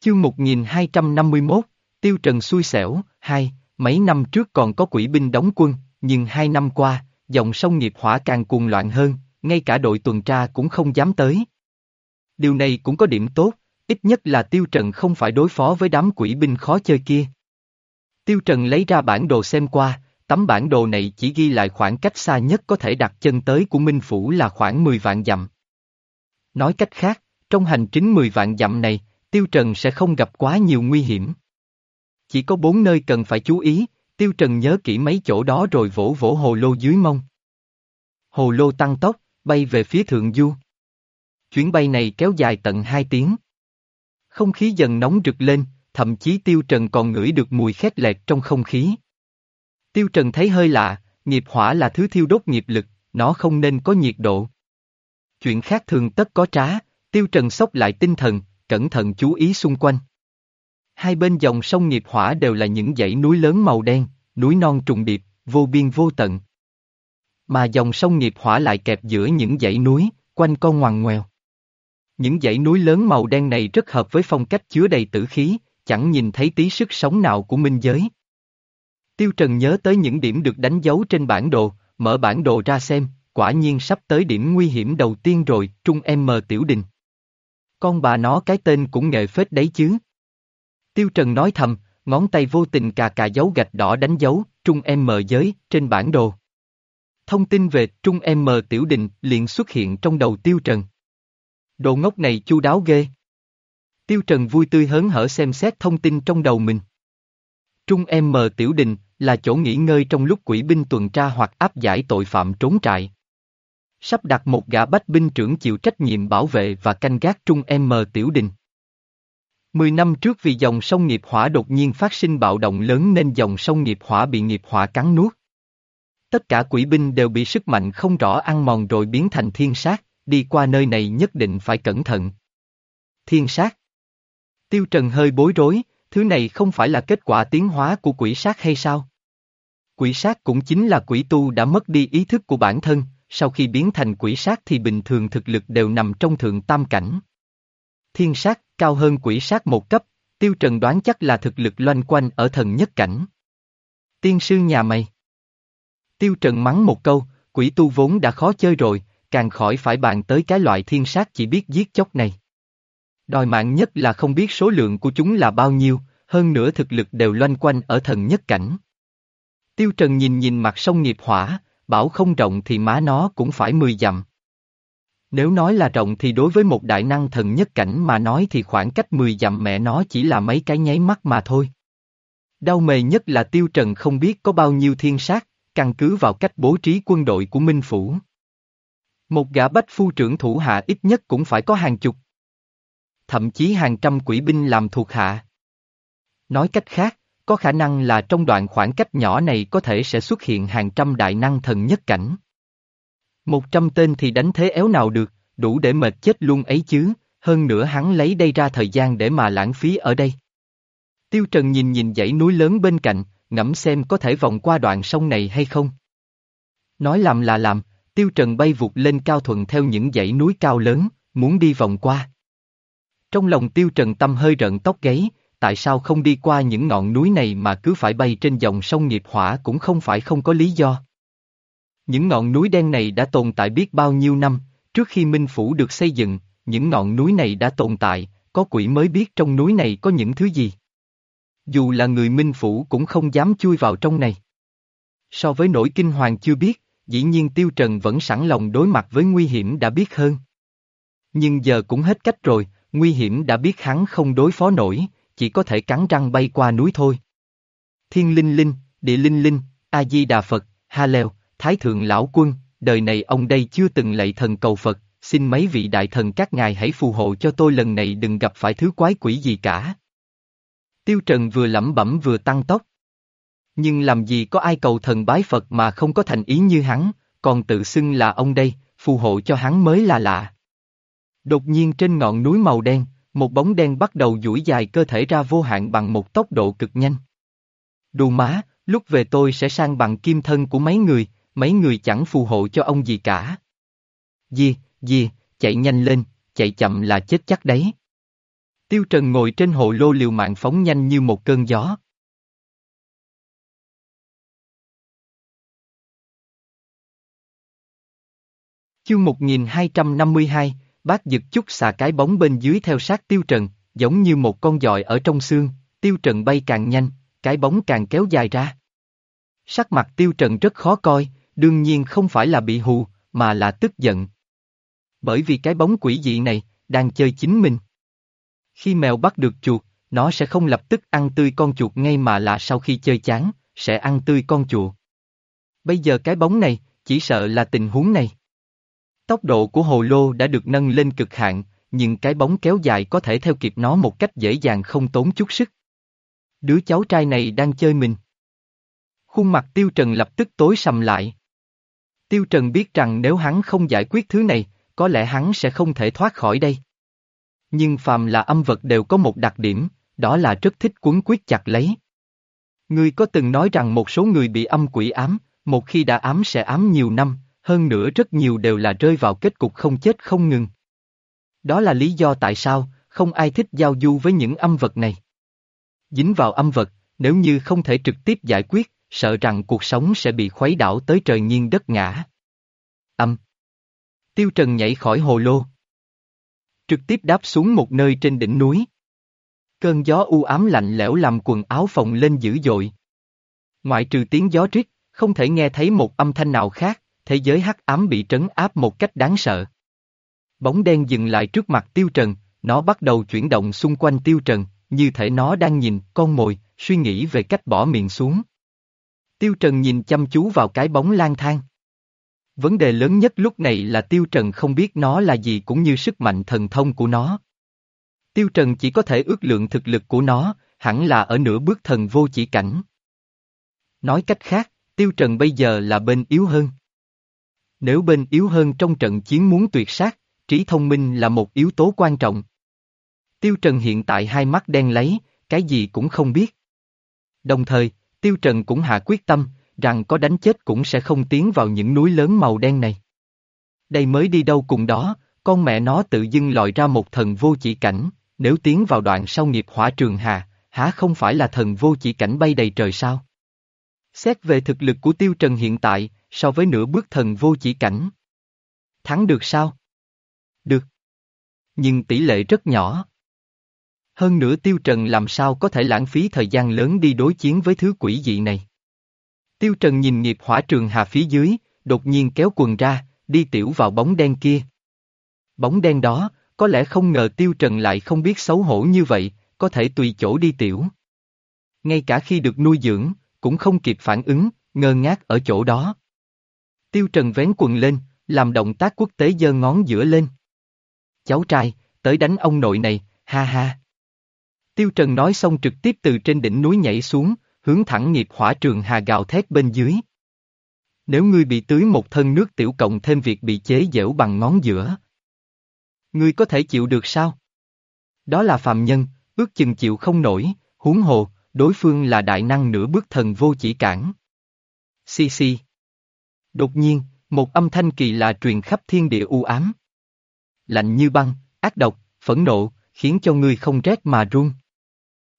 Chương 1251, Tiêu Trần xui xẻo, hai, mấy năm trước còn có quỷ binh đóng quân, nhưng hai năm qua, dòng sông nghiệp hỏa càng cuồng loạn hơn, ngay cả đội tuần tra cũng không dám tới. Điều này cũng có điểm tốt, ít nhất là Tiêu Trần không phải đối phó với đám quỷ binh khó chơi kia. Tiêu Trần lấy ra bản đồ xem qua, tấm bản đồ này chỉ ghi lại khoảng cách xa nhất có thể đặt chân tới của Minh Phủ là khoảng 10 vạn dặm. Nói cách khác, trong hành trình 10 vạn dặm này, Tiêu Trần sẽ không gặp quá nhiều nguy hiểm. Chỉ có bốn nơi cần phải chú ý, Tiêu Trần nhớ kỹ mấy chỗ đó rồi vỗ vỗ hồ lô dưới mông. Hồ lô tăng tốc, bay về phía thượng du. Chuyến bay này kéo dài tận 2 tiếng. Không khí dần nóng rực lên, thậm chí Tiêu Trần còn ngửi được mùi khét lẹt trong không khí. Tiêu Trần thấy hơi lạ, nghiệp hỏa là thứ thiêu đốt nghiệp lực, nó không nên có nhiệt độ. Chuyện khác thường tất có trá, Tiêu Trần sốc lại tinh thần, cẩn thận chú ý xung quanh. Hai bên dòng sông nghiệp hỏa đều là những dãy núi lớn màu đen, núi non trùng điệp, vô biên vô tận. Mà dòng sông nghiệp hỏa lại kẹp giữa những dãy núi, quanh con ngoằn ngoèo. Những dãy núi lớn màu đen này rất hợp với phong cách chứa đầy tử khí, chẳng nhìn thấy tí sức sống nào của minh giới. Tiêu Trần nhớ tới những điểm được đánh dấu trên bản đồ, mở bản đồ ra xem, quả nhiên sắp tới điểm nguy hiểm đầu tiên rồi, Trung M Tiểu Đình. Con bà nó cái tên cũng nghệ phết đấy chứ. Tiêu Trần nói thầm, ngón tay vô tình cà cà dấu gạch đỏ đánh dấu, Trung Em Mờ giới, trên bản đồ. Thông tin về Trung Em Mờ Tiểu Đình liền xuất hiện trong đầu Tiêu Trần. Đồ ngốc này chu đáo ghê. Tiêu Trần vui tươi hớn hở xem xét thông tin trong đầu mình. Trung Em Mờ Tiểu Đình là chỗ nghỉ ngơi trong lúc quỷ binh tuần tra hoặc áp giải tội phạm trốn trại. Sắp đặt một gã bách binh trưởng chịu trách nhiệm bảo vệ và canh gác Trung M Tiểu Đình. Mười năm trước vì dòng sông nghiệp hỏa đột nhiên phát sinh bạo động lớn nên dòng sông nghiệp hỏa bị nghiệp hỏa cắn nuốt. Tất cả quỷ binh đều bị sức mạnh không rõ ăn mòn rồi biến thành thiên sát, đi qua nơi này nhất định phải cẩn thận. Thiên sát Tiêu Trần hơi bối rối, thứ này không phải là kết quả tiến hóa của quỷ sát hay sao? Quỷ sát cũng chính là quỷ tu đã mất đi ý thức của bản thân, sau khi biến thành quỷ sát thì bình thường thực lực đều nằm trong thượng tam cảnh. Thiên sát, cao hơn quỷ sát một cấp, tiêu trần đoán chắc là thực lực loanh quanh ở thần nhất cảnh. Tiên sư nhà mày. Tiêu trần mắng một câu, quỷ tu vốn đã khó chơi rồi, càng khỏi phải bàn tới cái loại thiên sát chỉ biết giết chóc này. Đòi mạng nhất là không biết số lượng của chúng là bao nhiêu, hơn nữa thực lực đều loanh quanh ở thần nhất cảnh. Tiêu Trần nhìn nhìn mặt sông nghiệp hỏa, bảo không rộng thì má nó cũng phải 10 dặm. Nếu nói là rộng thì đối với một đại năng thần nhất cảnh mà nói thì khoảng cách 10 dặm mẹ nó chỉ là mấy cái nháy mắt mà thôi. Đau mề nhất là Tiêu Trần không biết có bao nhiêu thiên sát, căn cứ vào cách bố trí quân đội của Minh Phủ. Một gã bách phu trưởng thủ hạ ít nhất cũng phải có hàng chục. Thậm chí hàng trăm quỷ binh làm thuộc hạ. Nói cách khác, có khả năng là trong đoạn khoảng cách nhỏ này có thể sẽ xuất hiện hàng trăm đại năng thần nhất cảnh. Một trăm tên thì đánh thế éo nào được, đủ để mệt chết luôn ấy chứ, hơn nữa hắn lấy đây ra thời gian để mà lãng phí ở đây. Tiêu Trần nhìn nhìn dãy núi lớn bên cạnh, ngẫm xem có thể vòng qua đoạn sông này hay không. Nói làm là làm, Tiêu Trần bay vụt lên cao thuận theo những dãy núi cao lớn, muốn đi vòng qua. Trong lòng Tiêu Trần tâm hơi rợn tóc gáy, tại sao không đi qua những ngọn núi này mà cứ phải bay trên dòng sông nghiệp hỏa cũng không phải không có lý do. Những ngọn núi đen này đã tồn tại biết bao nhiêu năm, trước khi Minh Phủ được xây dựng, những ngọn núi này đã tồn tại, có quỷ mới biết trong núi này có những thứ gì. Dù là người Minh Phủ cũng không dám chui vào trong này. So với nỗi kinh hoàng chưa biết, dĩ nhiên Tiêu Trần vẫn sẵn lòng đối mặt với nguy hiểm đã biết hơn. Nhưng giờ cũng hết cách rồi, nguy hiểm đã biết hắn không đối phó nổi, chỉ có thể cắn răng bay qua núi thôi. Thiên linh linh, địa linh linh, A-di-đà Phật, Ha Leo, Thái Thượng Lão Quân, đời này ông đây chưa từng lạy thần cầu Phật, xin mấy vị đại thần các ngài hãy phù hộ cho tôi lần này đừng gặp phải thứ quái quỷ gì cả. Tiêu Trần vừa lẩm bẩm vừa tăng tốc. Nhưng làm gì có ai cầu thần bái Phật mà không có thành ý như hắn, còn tự xưng là ông đây, phù hộ cho hắn mới là lạ. Đột nhiên trên ngọn núi màu đen, một bóng đen bắt đầu duỗi dài cơ thể ra vô hạn bằng một tốc độ cực nhanh. Đù má, lúc về tôi sẽ sang bằng kim thân của mấy người, mấy người chẳng phù hộ cho ông gì cả. Di, di, chạy nhanh lên, chạy chậm là chết chắc đấy. Tiêu Trần ngồi trên hồ lô liều mạng phóng nhanh như một cơn gió. Chương 1252, bác giật chút xà cái bóng bên dưới theo sát Tiêu Trần, giống như một con dòi ở trong xương, Tiêu Trần bay càng nhanh, cái bóng càng kéo dài ra. Sắc mặt Tiêu Trần rất khó coi, đương nhiên không phải là bị hù, mà là tức giận. Bởi vì cái bóng quỷ dị này, đang chơi chính mình. Khi mèo bắt được chuột, nó sẽ không lập tức ăn tươi con chuột ngay mà là sau khi chơi chán, sẽ ăn tươi con chuột. Bây giờ cái bóng này, chỉ sợ là tình huống này. Tốc độ của hồ lô đã được nâng lên cực hạn, nhưng cái bóng kéo dài có thể theo kịp nó một cách dễ dàng không tốn chút sức. Đứa cháu trai này đang chơi mình. Khuôn mặt Tiêu Trần lập tức tối sầm lại. Tiêu Trần biết rằng nếu hắn không giải quyết thứ này, có lẽ hắn sẽ không thể thoát khỏi đây. Nhưng phàm là âm vật đều có một đặc điểm, đó là rất thích cuốn quyết chặt lấy. Ngươi có từng nói rằng một số người bị âm quỷ ám, một khi đã ám sẽ ám nhiều năm, hơn nữa rất nhiều đều là rơi vào kết cục không chết không ngừng. Đó là lý do tại sao, không ai thích giao du với những âm vật này. Dính vào âm vật, nếu như không thể trực tiếp giải quyết, sợ rằng cuộc sống sẽ bị khuấy đảo tới trời nghiêng đất ngã. Âm. Tiêu Trần nhảy khỏi hồ lô. Trực tiếp đáp xuống một nơi trên đỉnh núi. Cơn gió u ám lạnh lẽo làm quần áo phồng lên dữ dội. Ngoại trừ tiếng gió rít, không thể nghe thấy một âm thanh nào khác, thế giới hắc ám bị trấn áp một cách đáng sợ. Bóng đen dừng lại trước mặt Tiêu Trần, nó bắt đầu chuyển động xung quanh Tiêu Trần, như thể nó đang nhìn con mồi, suy nghĩ về cách bỏ miệng xuống. Tiêu Trần nhìn chăm chú vào cái bóng lang thang. Vấn đề lớn nhất lúc này là Tiêu Trần không biết nó là gì cũng như sức mạnh thần thông của nó. Tiêu Trần chỉ có thể ước lượng thực lực của nó, hẳn là ở nửa bước thần vô chỉ cảnh. Nói cách khác, Tiêu Trần bây giờ là bên yếu hơn. Nếu bên yếu hơn trong trận chiến muốn tuyệt sát, trí thông minh là một yếu tố quan trọng. Tiêu Trần hiện tại hai mắt đen lấy, cái gì cũng không biết. Đồng thời, Tiêu Trần cũng hạ quyết tâm, rằng có đánh chết cũng sẽ không tiến vào những núi lớn màu đen này. Đây mới đi đâu cùng đó, con mẹ nó tự dưng lòi ra một thần vô chỉ cảnh, nếu tiến vào đoạn sau nghiệp hỏa trường hà, há không phải là thần vô chỉ cảnh bay đầy trời sao? Xét về thực lực của Tiêu Trần hiện tại, so với nửa bước thần vô chỉ cảnh. Thắng được sao? Được. Nhưng tỷ lệ rất nhỏ. Hơn nữa Tiêu Trần làm sao có thể lãng phí thời gian lớn đi đối chiến với thứ quỷ dị này. Tiêu Trần nhìn nghiệp hỏa trường hà phía dưới, đột nhiên kéo quần ra, đi tiểu vào bóng đen kia. Bóng đen đó, có lẽ không ngờ Tiêu Trần lại không biết xấu hổ như vậy, có thể tùy chỗ đi tiểu. Ngay cả khi được nuôi dưỡng, cũng không kịp phản ứng, ngơ ngác ở chỗ đó. Tiêu Trần vén quần lên, làm động tác quốc tế giơ ngón giữa lên. Cháu trai, tới đánh ông nội này, ha ha. Tiêu Trần nói xong trực tiếp từ trên đỉnh núi nhảy xuống, hướng thẳng nghiệp hỏa trường hà gào thét bên dưới. Nếu ngươi bị tưới một thân nước tiểu cộng thêm việc bị chế dễu bằng ngón giữa. Ngươi có thể chịu được sao? Đó là phàm nhân, ước chừng chịu không nổi, huống hồ, đối phương là đại năng nửa bước thần vô chỉ cản. Xì xì. Đột nhiên, một âm thanh kỳ lạ truyền khắp thiên địa u ám. Lạnh như băng, ác độc, phẫn nộ, khiến cho người không rét mà run.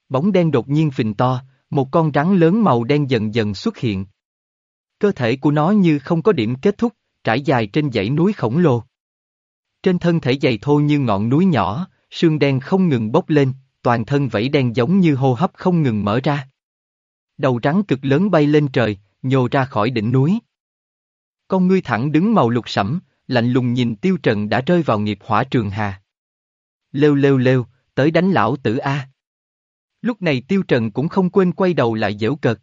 Bóng đen đột nhiên phình to, một con rắn lớn màu đen dần dần xuất hiện. Cơ thể của nó như không có điểm kết thúc, trải dài trên dãy núi khổng lồ. Trên thân thể dày thô như ngọn núi nhỏ, sương đen không ngừng bốc lên, toàn thân vẫy đen giống như hô hấp không ngừng mở ra. Đầu rắn cực lớn bay lên trời, nhô ra khỏi đỉnh núi. Con ngươi thẳng đứng màu lục sẫm, lạnh lùng nhìn tiêu trần đã rơi vào nghiệp hỏa trường hà. Lêu lêu lêu, tới đánh lão tử A. Lúc này tiêu trần cũng không quên quay đầu lại dễu cợt.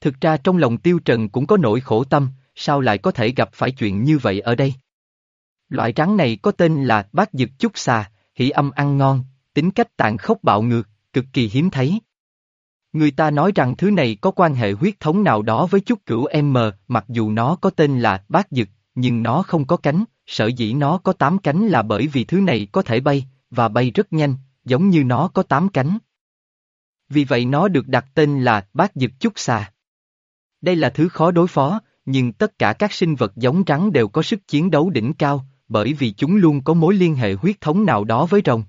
Thực ra trong lòng tiêu trần cũng có nỗi khổ tâm, sao lại có thể gặp phải chuyện như vậy ở đây. Loại rắn này có tên là bát dực chút xà, hỉ âm ăn ngon, tính cách tàn khốc bạo ngược, cực kỳ hiếm thấy. Người ta nói rằng thứ này có quan hệ huyết thống nào đó với chút cửu M, mặc dù nó có tên là bát dực, nhưng nó không có cánh, sở dĩ nó có tám cánh là bởi vì thứ này có thể bay, và bay rất nhanh, giống như nó có tám cánh. Vì vậy nó được đặt tên là bát dực chúc xà. Đây là thứ khó đối phó, nhưng tất cả các sinh vật giống rắn đều có sức chiến đấu đỉnh cao, bởi vì chúng luôn có mối liên hệ huyết thống nào đó với rồng.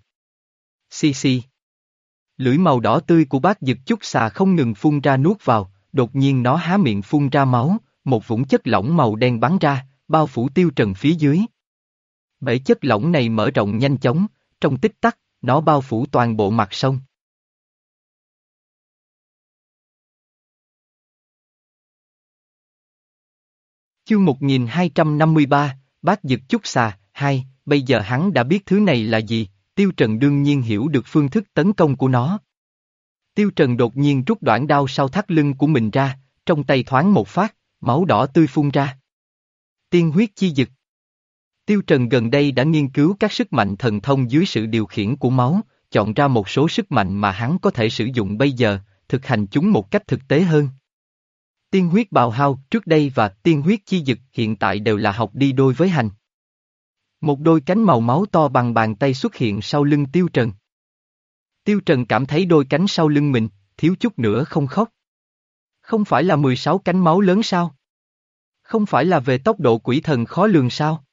Xì xì. Lưỡi màu đỏ tươi của bác dực chút xà không ngừng phun ra nuốt vào, đột nhiên nó há miệng phun ra máu, một vũng chất lỏng màu đen bắn ra, bao phủ tiêu trần phía dưới. Bể chất lỏng này mở rộng nhanh chóng, trong tích tắc, nó bao phủ toàn bộ mặt sông. Chương 1253, bác dực chút xà, hai, bây giờ hắn đã biết thứ này là gì, Tiêu Trần đương nhiên hiểu được phương thức tấn công của nó. Tiêu Trần đột nhiên rút đoạn đao sau thắt lưng của mình ra, trong tay thoáng một phát, máu đỏ tươi phun ra. Tiên huyết chi dực. Tiêu Trần gần đây đã nghiên cứu các sức mạnh thần thông dưới sự điều khiển của máu, chọn ra một số sức mạnh mà hắn có thể sử dụng bây giờ, thực hành chúng một cách thực tế hơn. Tiên huyết bào hao trước đây và tiên huyết chi dực hiện tại đều là học đi đôi với hành. Một đôi cánh màu máu to bằng bàn tay xuất hiện sau lưng Tiêu Trần. Tiêu Trần cảm thấy đôi cánh sau lưng mình, thiếu chút nữa không khóc. Không phải là 16 cánh máu lớn sao? Không phải là về tốc độ quỷ thần khó lường sao?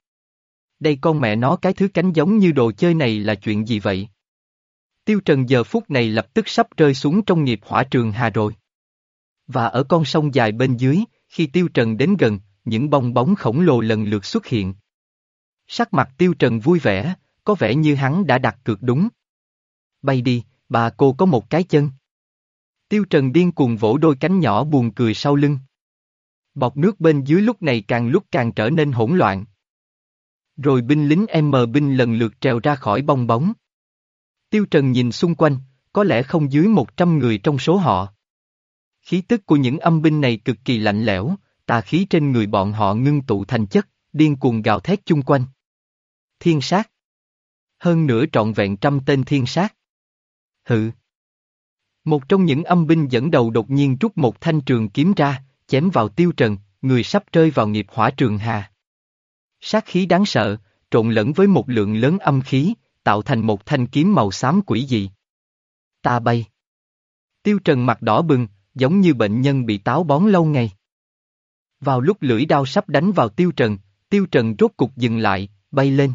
Đây con mẹ nó cái thứ cánh giống như đồ chơi này là chuyện gì vậy? Tiêu Trần giờ phút này lập tức sắp rơi xuống trong nghiệp hỏa trường hà rồi. Và ở con sông dài bên dưới, khi Tiêu Trần đến gần, những bong bóng khổng lồ lần lượt xuất hiện. Sắc mặt Tiêu Trần vui vẻ, có vẻ như hắn đã đặt cược đúng. Bay đi, bà cô có một cái chân. Tiêu Trần điên cuồng vỗ đôi cánh nhỏ buồn cười sau lưng. Bọc nước bên dưới lúc này càng lúc càng trở nên hỗn loạn. Rồi binh lính M binh lần lượt trèo ra khỏi bong bóng. Tiêu Trần nhìn xung quanh, có lẽ không dưới 100 người trong số họ. Khí tức của những âm binh này cực kỳ lạnh lẽo, tà khí trên người bọn họ ngưng tụ thành chất, điên cuồng gào thét chung quanh. Thiên sát. Hơn nữa trọn vẹn trăm tên thiên sát. Hự. Một trong những âm binh dẫn đầu đột nhiên rút một thanh trường kiếm ra, chém vào tiêu trần, người sắp rơi vào nghiệp hỏa trường hà. Sát khí đáng sợ, trộn lẫn với một lượng lớn âm khí, tạo thành một thanh kiếm màu xám quỷ dị. Ta bay. Tiêu trần mặt đỏ bừng, giống như bệnh nhân bị táo bón lâu ngày. Vào lúc lưỡi đao sắp đánh vào tiêu trần, tiêu trần rốt cục dừng lại, bay lên.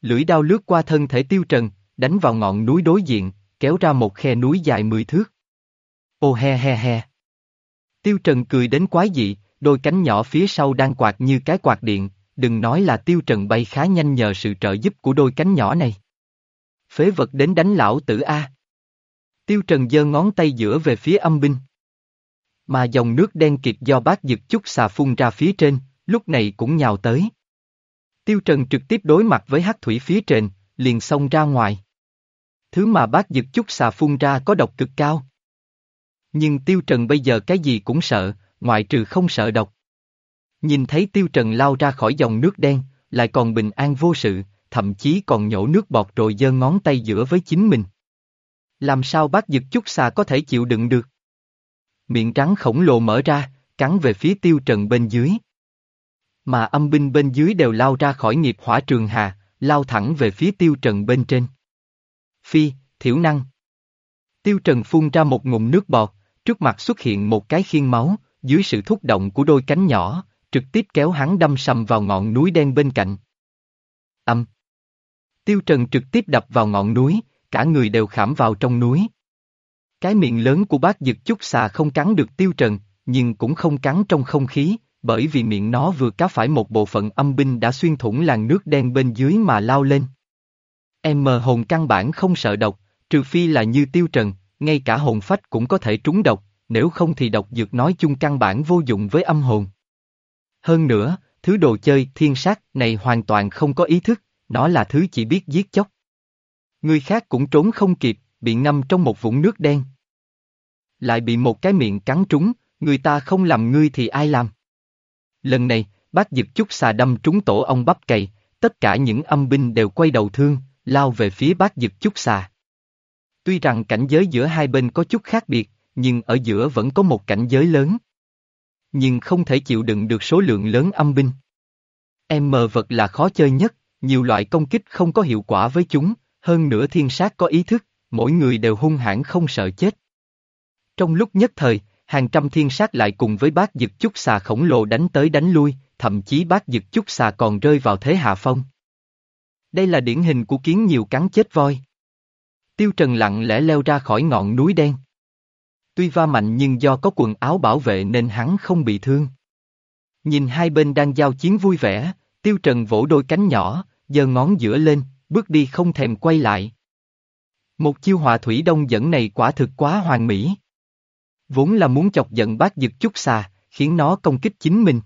Lưỡi đao lướt qua thân thể tiêu trần, đánh vào ngọn núi đối diện, kéo ra một khe núi dài mười thước. Ô he he he. Tiêu trần cười đến quái dị, đôi cánh nhỏ phía sau đang quạt như cái quạt điện, đừng nói là tiêu trần bay khá nhanh nhờ sự trợ giúp của đôi cánh nhỏ này. Phế vật đến đánh lão tử A. Tiêu trần giơ ngón tay giữa về phía âm binh. Mà dòng nước đen kịt do bác dực chút xà phun ra phía trên, lúc này cũng nhào tới. Tiêu Trần trực tiếp đối mặt với hắc thủy phía trên, liền xông ra ngoài. Thứ mà bác dực chút xà phun ra có độc cực cao. Nhưng Tiêu Trần bây giờ cái gì cũng sợ, ngoại trừ không sợ độc. Nhìn thấy Tiêu Trần lao ra khỏi dòng nước đen, lại còn bình an vô sự, thậm chí còn nhổ nước bọt rồi giơ ngón tay giữa với chính mình. Làm sao bác dực chút xà có thể chịu đựng được? Miệng trắng khổng lồ mở ra, cắn về phía Tiêu Trần bên dưới mà âm binh bên dưới đều lao ra khỏi nghiệp hỏa trường hà, lao thẳng về phía tiêu trần bên trên. Phi, thiểu năng. Tiêu trần phun ra một ngụm nước bọt, trước mặt xuất hiện một cái khiên máu, dưới sự thúc động của đôi cánh nhỏ, trực tiếp kéo hắn đâm sầm vào ngọn núi đen bên cạnh. Âm. Tiêu trần trực tiếp đập vào ngọn núi, cả người đều khảm vào trong núi. Cái miệng lớn của bác dực chút xà không cắn được tiêu trần, nhưng cũng không cắn trong không khí, bởi vì miệng nó vừa cá phải một bộ phận âm binh đã xuyên thủng làn nước đen bên dưới mà lao lên. Em mờ hồn căn bản không sợ độc, trừ phi là như tiêu trần, ngay cả hồn phách cũng có thể trúng độc, nếu không thì độc dược nói chung căn bản vô dụng với âm hồn. Hơn nữa, thứ đồ chơi thiên sát này hoàn toàn không có ý thức, nó là thứ chỉ biết giết chóc. Người khác cũng trốn không kịp, bị ngâm trong một vũng nước đen. Lại bị một cái miệng cắn trúng, người ta không làm ngươi thì ai làm? Lần này, bác dực chút xà đâm trúng tổ ông bắp cày, tất cả những âm binh đều quay đầu thương, lao về phía bác dực chút xà. Tuy rằng cảnh giới giữa hai bên có chút khác biệt, nhưng ở giữa vẫn có một cảnh giới lớn. Nhưng không thể chịu đựng được số lượng lớn âm binh. Em mờ vật là khó chơi nhất, nhiều loại công kích không có hiệu quả với chúng, hơn nữa thiên sát có ý thức, mỗi người đều hung hãn không sợ chết. Trong lúc nhất thời, hàng trăm thiên sát lại cùng với bác dực chút xà khổng lồ đánh tới đánh lui, thậm chí bác dực chút xà còn rơi vào thế hạ phong. Đây là điển hình của kiến nhiều cắn chết voi. Tiêu Trần lặng lẽ leo ra khỏi ngọn núi đen. Tuy va mạnh nhưng do có quần áo bảo vệ nên hắn không bị thương. Nhìn hai bên đang giao chiến vui vẻ, Tiêu Trần vỗ đôi cánh nhỏ, giơ ngón giữa lên, bước đi không thèm quay lại. Một chiêu hòa thủy đông dẫn này quả thực quá hoàn mỹ. Vốn là muốn chọc giận bác dực chút xà, khiến nó công kích chính mình.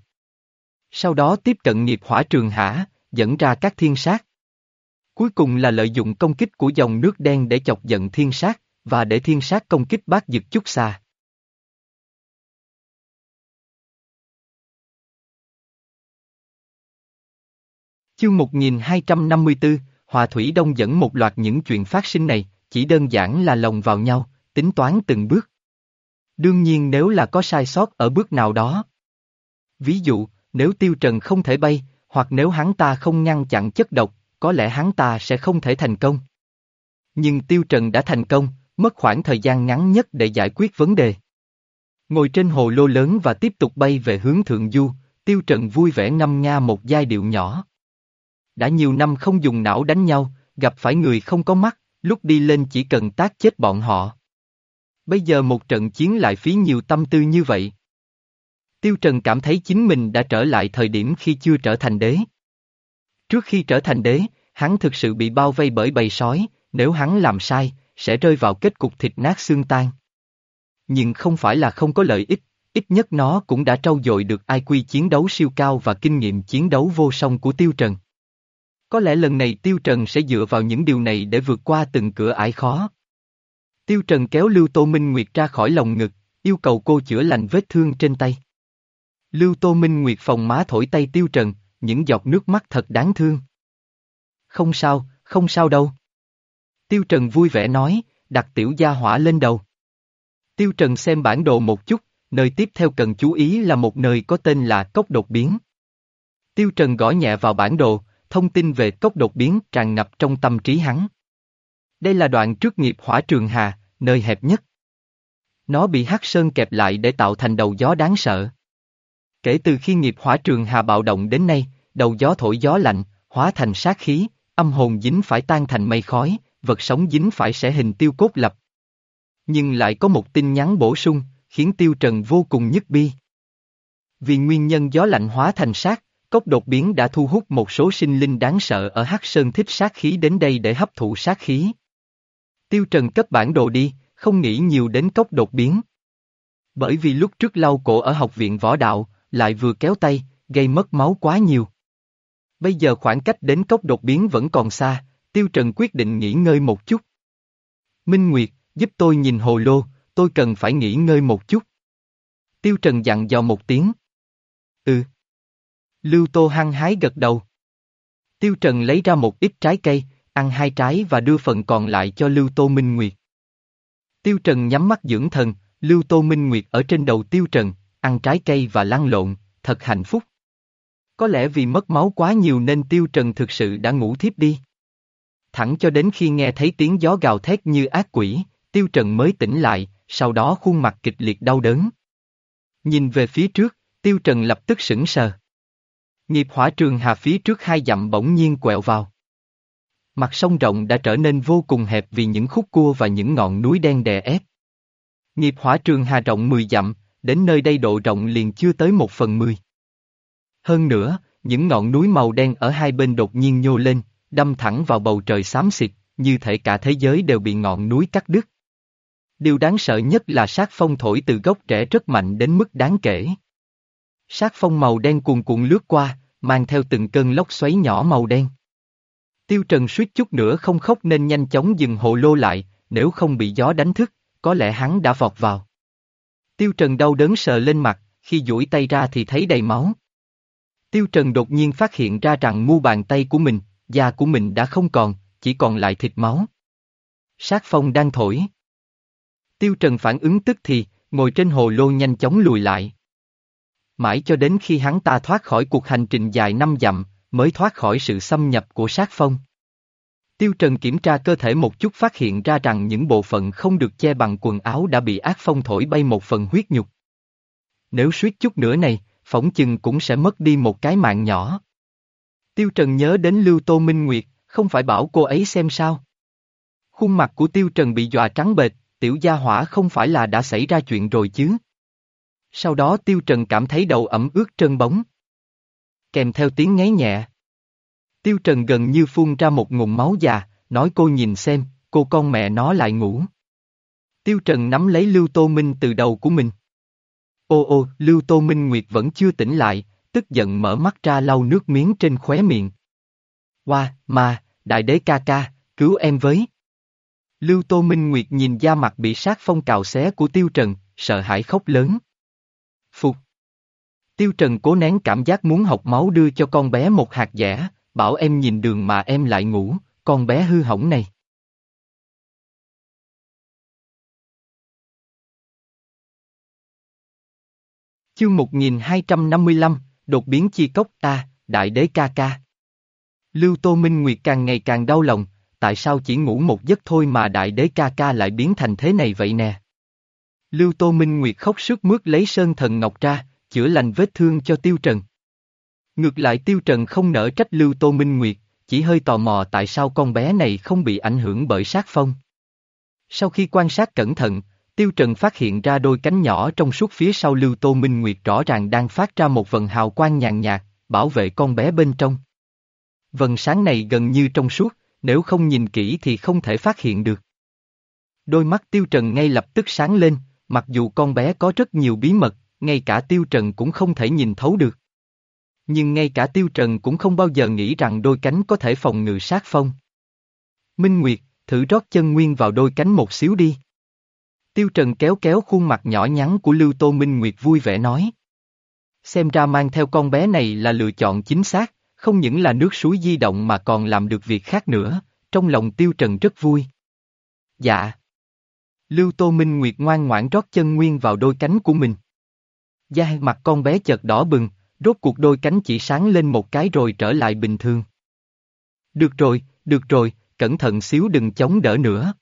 Sau đó tiếp cận nghiệp hỏa trường hả, dẫn ra các thiên sát. Cuối cùng là lợi dụng công kích của dòng nước đen để chọc giận thiên sát, và để thiên sát công kích bác dực chút xa. Chương 1254, Hòa Thủy Đông dẫn một loạt những chuyện phát sinh này, chỉ đơn giản là lồng vào nhau, tính toán từng bước. Đương nhiên nếu là có sai sót ở bước nào đó. Ví dụ, nếu Tiêu Trần không thể bay, hoặc nếu hắn ta không ngăn chặn chất độc, có lẽ hắn ta sẽ không thể thành công. Nhưng Tiêu Trần đã thành công, mất khoảng thời gian ngắn nhất để giải quyết vấn đề. Ngồi trên hồ lô lớn và tiếp tục bay về hướng thượng du, Tiêu Trần vui vẻ ngâm nga một giai điệu nhỏ. Đã nhiều năm không dùng não đánh nhau, gặp phải người không có mắt, lúc đi lên chỉ cần tác chết bọn họ. Bây giờ một trận chiến lại phí nhiều tâm tư như vậy. Tiêu Trần cảm thấy chính mình đã trở lại thời điểm khi chưa trở thành đế. Trước khi trở thành đế, hắn thực sự bị bao vây bởi bầy sói, nếu hắn làm sai, sẽ rơi vào kết cục thịt nát xương tan. Nhưng không phải là không có lợi ích, ít nhất nó cũng đã trau dồi được IQ chiến đấu siêu cao và kinh nghiệm chiến đấu vô song của Tiêu Trần. Có lẽ lần này Tiêu Trần sẽ dựa vào những điều này để vượt qua từng cửa ải khó. Tiêu Trần kéo Lưu Tô Minh Nguyệt ra khỏi lòng ngực, yêu cầu cô chữa lành vết thương trên tay. Lưu Tô Minh Nguyệt phòng má thổi tay Tiêu Trần, những giọt nước mắt thật đáng thương. Không sao, không sao đâu. Tiêu Trần vui vẻ nói, đặt tiểu gia hỏa lên đầu. Tiêu Trần xem bản đồ một chút, nơi tiếp theo cần chú ý là một nơi có tên là cốc đột biến. Tiêu Trần gõ nhẹ vào bản đồ, thông tin về cốc đột biến tràn ngập trong tâm trí hắn. Đây là đoạn trước nghiệp hỏa trường hà, nơi hẹp nhất. Nó bị hắc sơn kẹp lại để tạo thành đầu gió đáng sợ. Kể từ khi nghiệp hỏa trường hà bạo động đến nay, đầu gió thổi gió lạnh, hóa thành sát khí, âm hồn dính phải tan thành mây khói, vật sống dính phải sẽ hình tiêu cốt lập. Nhưng lại có một tin nhắn bổ sung, khiến tiêu trần vô cùng nhức bi. Vì nguyên nhân gió lạnh hóa thành sát, cốc đột biến đã thu hút một số sinh linh đáng sợ ở Hắc Sơn thích sát khí đến đây để hấp thụ sát khí. Tiêu Trần cấp bản đồ đi, không nghĩ nhiều đến cốc đột biến. Bởi vì lúc trước lau cổ ở học viện võ đạo, lại vừa kéo tay, gây mất máu quá nhiều. Bây giờ khoảng cách đến cốc đột biến vẫn còn xa, Tiêu Trần quyết định nghỉ ngơi một chút. Minh Nguyệt, giúp tôi nhìn hồ lô, tôi cần phải nghỉ ngơi một chút. Tiêu Trần dặn dò một tiếng. Ừ. Lưu Tô hăng hái gật đầu. Tiêu Trần lấy ra một ít trái cây, ăn hai trái và đưa phần còn lại cho Lưu Tô Minh Nguyệt. Tiêu Trần nhắm mắt dưỡng thần, Lưu Tô Minh Nguyệt ở trên đầu Tiêu Trần, ăn trái cây và lăn lộn, thật hạnh phúc. Có lẽ vì mất máu quá nhiều nên Tiêu Trần thực sự đã ngủ thiếp đi. Thẳng cho đến khi nghe thấy tiếng gió gào thét như ác quỷ, Tiêu Trần mới tỉnh lại, sau đó khuôn mặt kịch liệt đau đớn. Nhìn về phía trước, Tiêu Trần lập tức sững sờ. Nghiệp hỏa trường hà phía trước hai dặm bỗng nhiên quẹo vào. Mặt sông rộng đã trở nên vô cùng hẹp vì những khúc cua và những ngọn núi đen đè ép. Nghiệp hỏa trường hà rộng 10 dặm, đến nơi đây độ rộng liền chưa tới một phần mười. Hơn nữa, những ngọn núi màu đen ở hai bên đột nhiên nhô lên, đâm thẳng vào bầu trời xám xịt, như thể cả thế giới đều bị ngọn núi cắt đứt. Điều đáng sợ nhất là sát phong thổi từ gốc rễ rất mạnh đến mức đáng kể. Sát phong màu đen cuồn cuộn lướt qua, mang theo từng cơn lốc xoáy nhỏ màu đen. Tiêu Trần suýt chút nữa không khóc nên nhanh chóng dừng hồ lô lại, nếu không bị gió đánh thức, có lẽ hắn đã vọt vào. Tiêu Trần đau đớn sờ lên mặt, khi duỗi tay ra thì thấy đầy máu. Tiêu Trần đột nhiên phát hiện ra rằng mu bàn tay của mình, da của mình đã không còn, chỉ còn lại thịt máu. Sát phong đang thổi. Tiêu Trần phản ứng tức thì, ngồi trên hồ lô nhanh chóng lùi lại. Mãi cho đến khi hắn ta thoát khỏi cuộc hành trình dài năm dặm, mới thoát khỏi sự xâm nhập của sát phong. Tiêu Trần kiểm tra cơ thể một chút phát hiện ra rằng những bộ phận không được che bằng quần áo đã bị ác phong thổi bay một phần huyết nhục. Nếu suýt chút nữa này, phỏng chừng cũng sẽ mất đi một cái mạng nhỏ. Tiêu Trần nhớ đến Lưu Tô Minh Nguyệt, không phải bảo cô ấy xem sao. Khuôn mặt của Tiêu Trần bị dọa trắng bệch, tiểu gia hỏa không phải là đã xảy ra chuyện rồi chứ. Sau đó Tiêu Trần cảm thấy đầu ẩm ướt trơn bóng. Kèm theo tiếng ngáy nhẹ. Tiêu Trần gần như phun ra một ngụm máu già, nói cô nhìn xem, cô con mẹ nó lại ngủ. Tiêu Trần nắm lấy Lưu Tô Minh từ đầu của mình. Ô ô, Lưu Tô Minh Nguyệt vẫn chưa tỉnh lại, tức giận mở mắt ra lau nước miếng trên khóe miệng. Hoa, wow, mà, đại đế ca ca, cứu em với. Lưu Tô Minh Nguyệt nhìn da mặt bị sát phong cào xé của Tiêu Trần, sợ hãi khóc lớn. Tiêu Trần cố nén cảm giác muốn học máu đưa cho con bé một hạt dẻ, bảo em nhìn đường mà em lại ngủ, con bé hư hỏng này. Chương 1255, đột biến chi cốc ta, đại đế ca ca. Lưu Tô Minh Nguyệt càng ngày càng đau lòng, tại sao chỉ ngủ một giấc thôi mà đại đế ca ca lại biến thành thế này vậy nè. Lưu Tô Minh Nguyệt khóc sức mướt lấy sơn thần ngọc ra, chữa lành vết thương cho Tiêu Trần. Ngược lại Tiêu Trần không nỡ trách Lưu Tô Minh Nguyệt, chỉ hơi tò mò tại sao con bé này không bị ảnh hưởng bởi sát phong. Sau khi quan sát cẩn thận, Tiêu Trần phát hiện ra đôi cánh nhỏ trong suốt phía sau Lưu Tô Minh Nguyệt rõ ràng đang phát ra một vần hào quang nhàn nhạt, bảo vệ con bé bên trong. Vần sáng này gần như trong suốt, nếu không nhìn kỹ thì không thể phát hiện được. Đôi mắt Tiêu Trần ngay lập tức sáng lên, mặc dù con bé có rất nhiều bí mật, ngay cả Tiêu Trần cũng không thể nhìn thấu được. Nhưng ngay cả Tiêu Trần cũng không bao giờ nghĩ rằng đôi cánh có thể phòng ngự sát phong. Minh Nguyệt, thử rót chân nguyên vào đôi cánh một xíu đi. Tiêu Trần kéo kéo khuôn mặt nhỏ nhắn của Lưu Tô Minh Nguyệt vui vẻ nói. Xem ra mang theo con bé này là lựa chọn chính xác, không những là nước suối di động mà còn làm được việc khác nữa, trong lòng Tiêu Trần rất vui. Dạ. Lưu Tô Minh Nguyệt ngoan ngoãn rót chân nguyên vào đôi cánh của mình. Da mặt con bé chợt đỏ bừng, rốt cuộc đôi cánh chỉ sáng lên một cái rồi trở lại bình thường. Được rồi, được rồi, cẩn thận xíu đừng chống đỡ nữa.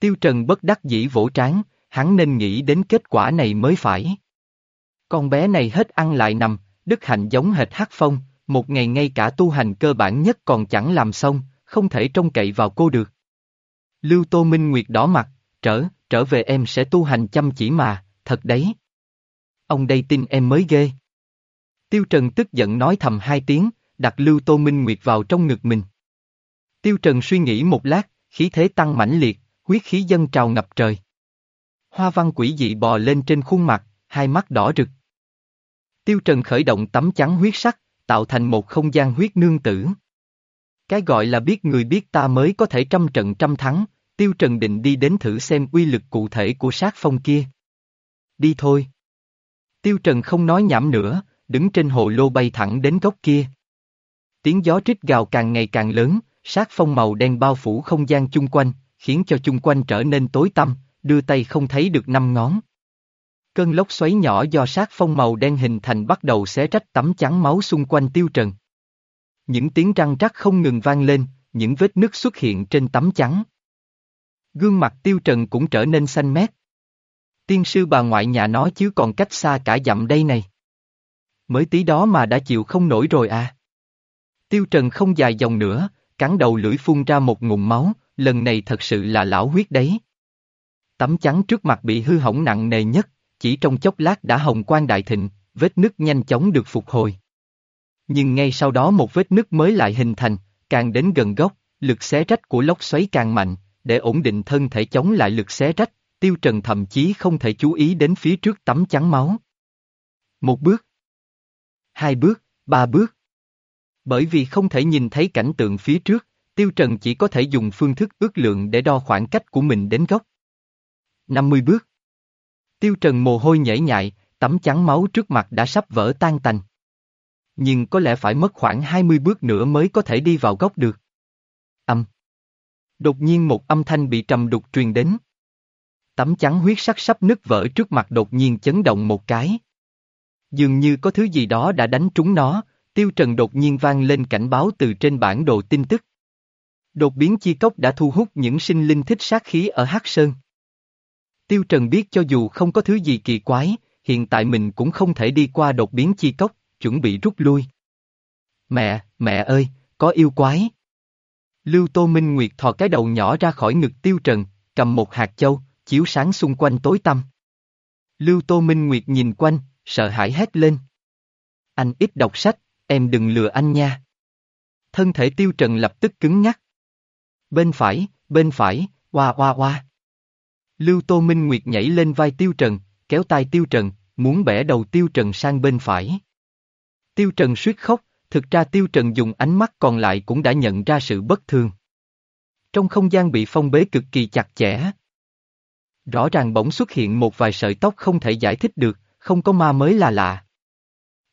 Tiêu Trần bất đắc dĩ vỗ trán, hắn nên nghĩ đến kết quả này mới phải. Con bé này hết ăn lại nằm, đức hạnh giống hệt hắc phong, một ngày ngay cả tu hành cơ bản nhất còn chẳng làm xong, không thể trông cậy vào cô được. Lưu Tô Minh Nguyệt đỏ mặt, trở, trở về em sẽ tu hành chăm chỉ mà, thật đấy. Ông đây tin em mới ghê. Tiêu Trần tức giận nói thầm hai tiếng, đặt Lưu Tô Minh Nguyệt vào trong ngực mình. Tiêu Trần suy nghĩ một lát, khí thế tăng mãnh liệt, huyết khí dân trào ngập trời. Hoa văn quỷ dị bò lên trên khuôn mặt, hai mắt đỏ rực. Tiêu Trần khởi động tấm chắn huyết sắc, tạo thành một không gian huyết nương tử. Cái gọi là biết người biết ta mới có thể trăm trận trăm thắng, Tiêu Trần định đi đến thử xem uy lực cụ thể của sát phong kia. Đi thôi. Tiêu Trần không nói nhảm nữa, đứng trên hồ lô bay thẳng đến góc kia. Tiếng gió trích gào càng ngày càng lớn, sát phong màu đen bao phủ không gian chung quanh, khiến cho chung quanh trở nên tối tăm, đưa tay không thấy được năm ngón. Cơn lốc xoáy nhỏ do sát phong màu đen hình thành bắt đầu xé rách tấm trắng máu xung quanh tiêu trần. Những tiếng răng rắc không ngừng vang lên, những vết nứt xuất hiện trên tấm trắng. Gương mặt tiêu trần cũng trở nên xanh mét. Tiên sư bà ngoại nhà nó chứ còn cách xa cả dặm đây này. Mới tí đó mà đã chịu không nổi rồi à. Tiêu trần không dài dòng nữa, cắn đầu lưỡi phun ra một ngụm máu, lần này thật sự là lão huyết đấy. Tấm chắn trước mặt bị hư hỏng nặng nề nhất, chỉ trong chốc lát đã hồng quang đại thịnh, vết nứt nhanh chóng được phục hồi. Nhưng ngay sau đó một vết nứt mới lại hình thành, càng đến gần gốc, lực xé rách của lốc xoáy càng mạnh, để ổn định thân thể chống lại lực xé rách, tiêu trần thậm chí không thể chú ý đến phía trước tấm trắng máu. Một bước, hai bước, ba bước. Bởi vì không thể nhìn thấy cảnh tượng phía trước, Tiêu Trần chỉ có thể dùng phương thức ước lượng để đo khoảng cách của mình đến gốc. 50 bước. Tiêu Trần mồ hôi nhảy nhại, tấm trắng máu trước mặt đã sắp vỡ tan tành. Nhưng có lẽ phải mất khoảng 20 bước nữa mới có thể đi vào gốc được. Âm. Đột nhiên một âm thanh bị trầm đục truyền đến. Tấm chắn huyết sắc sắp nứt vỡ trước mặt đột nhiên chấn động một cái. Dường như có thứ gì đó đã đánh trúng nó, Tiêu Trần đột nhiên vang lên cảnh báo từ trên bản đồ tin tức. Đột biến chi cốc đã thu hút những sinh linh thích sát khí ở Hắc Sơn. Tiêu Trần biết cho dù không có thứ gì kỳ quái, hiện tại mình cũng không thể đi qua đột biến chi cốc, chuẩn bị rút lui. Mẹ, mẹ ơi, có yêu quái. Lưu Tô Minh Nguyệt thò cái đầu nhỏ ra khỏi ngực tiêu trần, cầm một hạt châu, chiếu sáng xung quanh tối tăm. Lưu Tô Minh Nguyệt nhìn quanh, sợ hãi hét lên. Anh ít đọc sách, em đừng lừa anh nha. Thân thể tiêu trần lập tức cứng nhắc. Bên phải, bên phải, oa oa oa. Lưu Tô Minh Nguyệt nhảy lên vai tiêu trần, kéo tay tiêu trần, muốn bẻ đầu tiêu trần sang bên phải. Tiêu trần suýt khóc, thực ra tiêu trần dùng ánh mắt còn lại cũng đã nhận ra sự bất thường. Trong không gian bị phong bế cực kỳ chặt chẽ. Rõ ràng bỗng xuất hiện một vài sợi tóc không thể giải thích được, không có ma mới là lạ.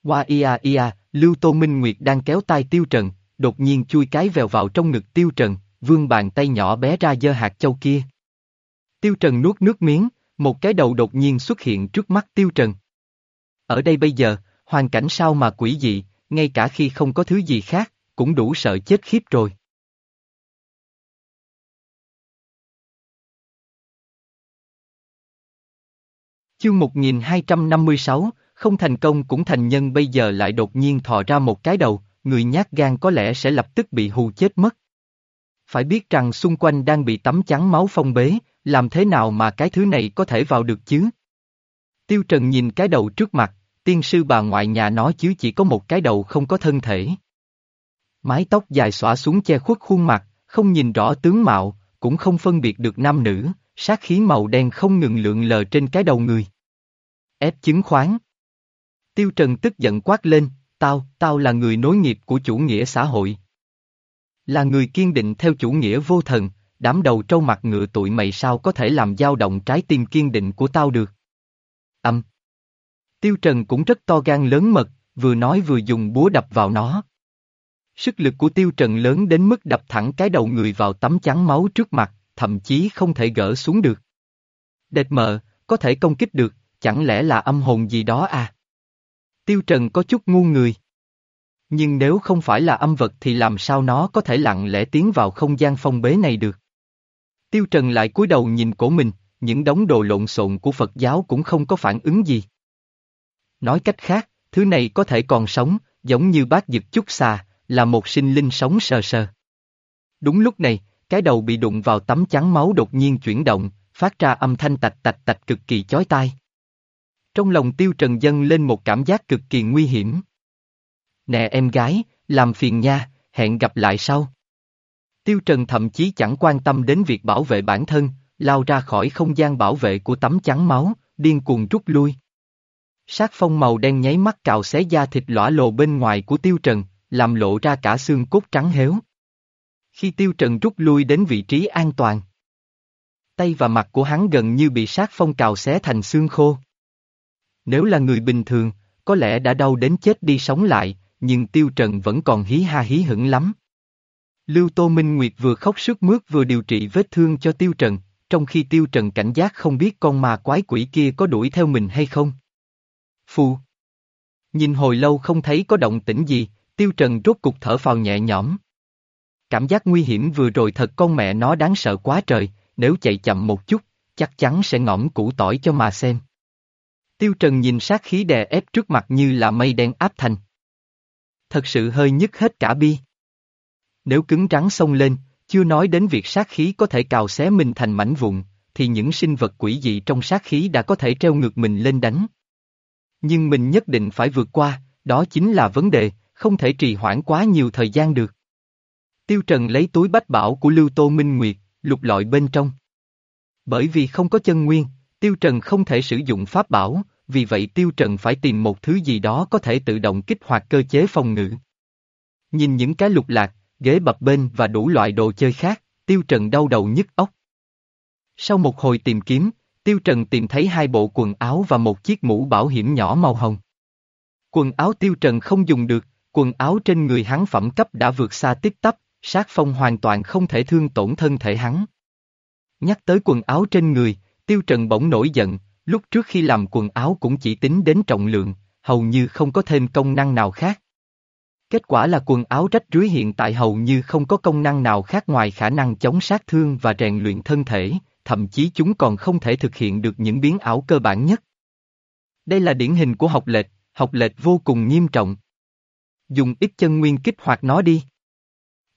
Qua ia ia, Lưu Tô Minh Nguyệt đang kéo tay tiêu trần, đột nhiên chui cái vèo vào trong ngực tiêu trần, vương bàn tay nhỏ bé ra dơ hạt châu kia. Tiêu trần nuốt nước miếng, một cái đầu đột nhiên xuất hiện trước mắt tiêu trần. Ở đây bây giờ, hoàn cảnh sao mà quỷ dị, ngay cả khi không có thứ gì khác, cũng đủ sợ chết khiếp rồi. Chương 1256, không thành công cũng thành nhân bây giờ lại đột nhiên thò ra một cái đầu, người nhát gan có lẽ sẽ lập tức bị hù chết mất. Phải biết rằng xung quanh đang bị tắm trắng máu phong bế, làm thế nào mà cái thứ này có thể vào được chứ? Tiêu Trần nhìn cái đầu trước mặt, tiên sư bà ngoại nhà nó chứ chỉ có một cái đầu không có thân thể. Mái tóc dài xõa xuống che khuất khuôn mặt, không nhìn rõ tướng mạo, cũng không phân biệt được nam nữ, sát khí màu đen không ngừng lượn lờ trên cái đầu người. Ép chứng khoán. Tiêu Trần tức giận quát lên, tao, tao là người nối nghiệp của chủ nghĩa xã hội. Là người kiên định theo chủ nghĩa vô thần, đám đầu trâu mặt ngựa tụi mày sao có thể làm dao động trái tim kiên định của tao được. Âm. Tiêu Trần cũng rất to gan lớn mật, vừa nói vừa dùng búa đập vào nó. Sức lực của Tiêu Trần lớn đến mức đập thẳng cái đầu người vào tấm chắn máu trước mặt, thậm chí không thể gỡ xuống được. Đệt mờ, có thể công kích được, chẳng lẽ là âm hồn gì đó à? Tiêu Trần có chút ngu người. Nhưng nếu không phải là âm vật thì làm sao nó có thể lặng lẽ tiến vào không gian phong bế này được? Tiêu Trần lại cúi đầu nhìn cổ mình, những đống đồ lộn xộn của Phật giáo cũng không có phản ứng gì. Nói cách khác, thứ này có thể còn sống, giống như bác dực chút xà, là một sinh linh sống sờ sờ. Đúng lúc này, cái đầu bị đụng vào tấm chắn máu đột nhiên chuyển động, phát ra âm thanh tạch tạch tạch cực kỳ chói tai. Trong lòng tiêu trần dân lên một cảm giác cực kỳ nguy hiểm. Nè em gái, làm phiền nha, hẹn gặp lại sau. Tiêu Trần thậm chí chẳng quan tâm đến việc bảo vệ bản thân, lao ra khỏi không gian bảo vệ của tấm chắn máu, điên cuồng rút lui. Sát phong màu đen nháy mắt cào xé da thịt lõa lồ bên ngoài của Tiêu Trần, làm lộ ra cả xương cốt trắng héo. Khi Tiêu Trần rút lui đến vị trí an toàn, tay và mặt của hắn gần như bị sát phong cào xé thành xương khô. Nếu là người bình thường, có lẽ đã đau đến chết đi sống lại, nhưng Tiêu Trần vẫn còn hí ha hí hửng lắm. Lưu Tô Minh Nguyệt vừa khóc sức mướt vừa điều trị vết thương cho Tiêu Trần, trong khi Tiêu Trần cảnh giác không biết con ma quái quỷ kia có đuổi theo mình hay không. phù, Nhìn hồi lâu không thấy có động tĩnh gì, Tiêu Trần rốt cục thở phào nhẹ nhõm. Cảm giác nguy hiểm vừa rồi thật con mẹ nó đáng sợ quá trời, nếu chạy chậm một chút, chắc chắn sẽ ngõm củ tỏi cho mà xem. Tiêu Trần nhìn sát khí đè ép trước mặt như là mây đen áp thành. Thật sự hơi nhức hết cả bi. Nếu cứng rắn xông lên, chưa nói đến việc sát khí có thể cào xé mình thành mảnh vụn, thì những sinh vật quỷ dị trong sát khí đã có thể treo ngược mình lên đánh. Nhưng mình nhất định phải vượt qua, đó chính là vấn đề, không thể trì hoãn quá nhiều thời gian được. Tiêu Trần lấy túi bách bảo của Lưu Tô Minh Nguyệt, lục lọi bên trong. Bởi vì không có chân nguyên, Tiêu Trần không thể sử dụng pháp bảo, vì vậy Tiêu Trần phải tìm một thứ gì đó có thể tự động kích hoạt cơ chế phòng ngự. Nhìn những cái lục lạc, ghế bập bên và đủ loại đồ chơi khác, Tiêu Trần đau đầu nhức óc. Sau một hồi tìm kiếm, Tiêu Trần tìm thấy hai bộ quần áo và một chiếc mũ bảo hiểm nhỏ màu hồng. Quần áo Tiêu Trần không dùng được, quần áo trên người hắn phẩm cấp đã vượt xa tích tắp, sát phong hoàn toàn không thể thương tổn thân thể hắn. Nhắc tới quần áo trên người, Tiêu Trần bỗng nổi giận, lúc trước khi làm quần áo cũng chỉ tính đến trọng lượng, hầu như không có thêm công năng nào khác. Kết quả là quần áo rách rưới hiện tại hầu như không có công năng nào khác ngoài khả năng chống sát thương và rèn luyện thân thể, thậm chí chúng còn không thể thực hiện được những biến ảo cơ bản nhất. Đây là điển hình của học lệch, học lệch vô cùng nghiêm trọng. Dùng ít chân nguyên kích hoạt nó đi.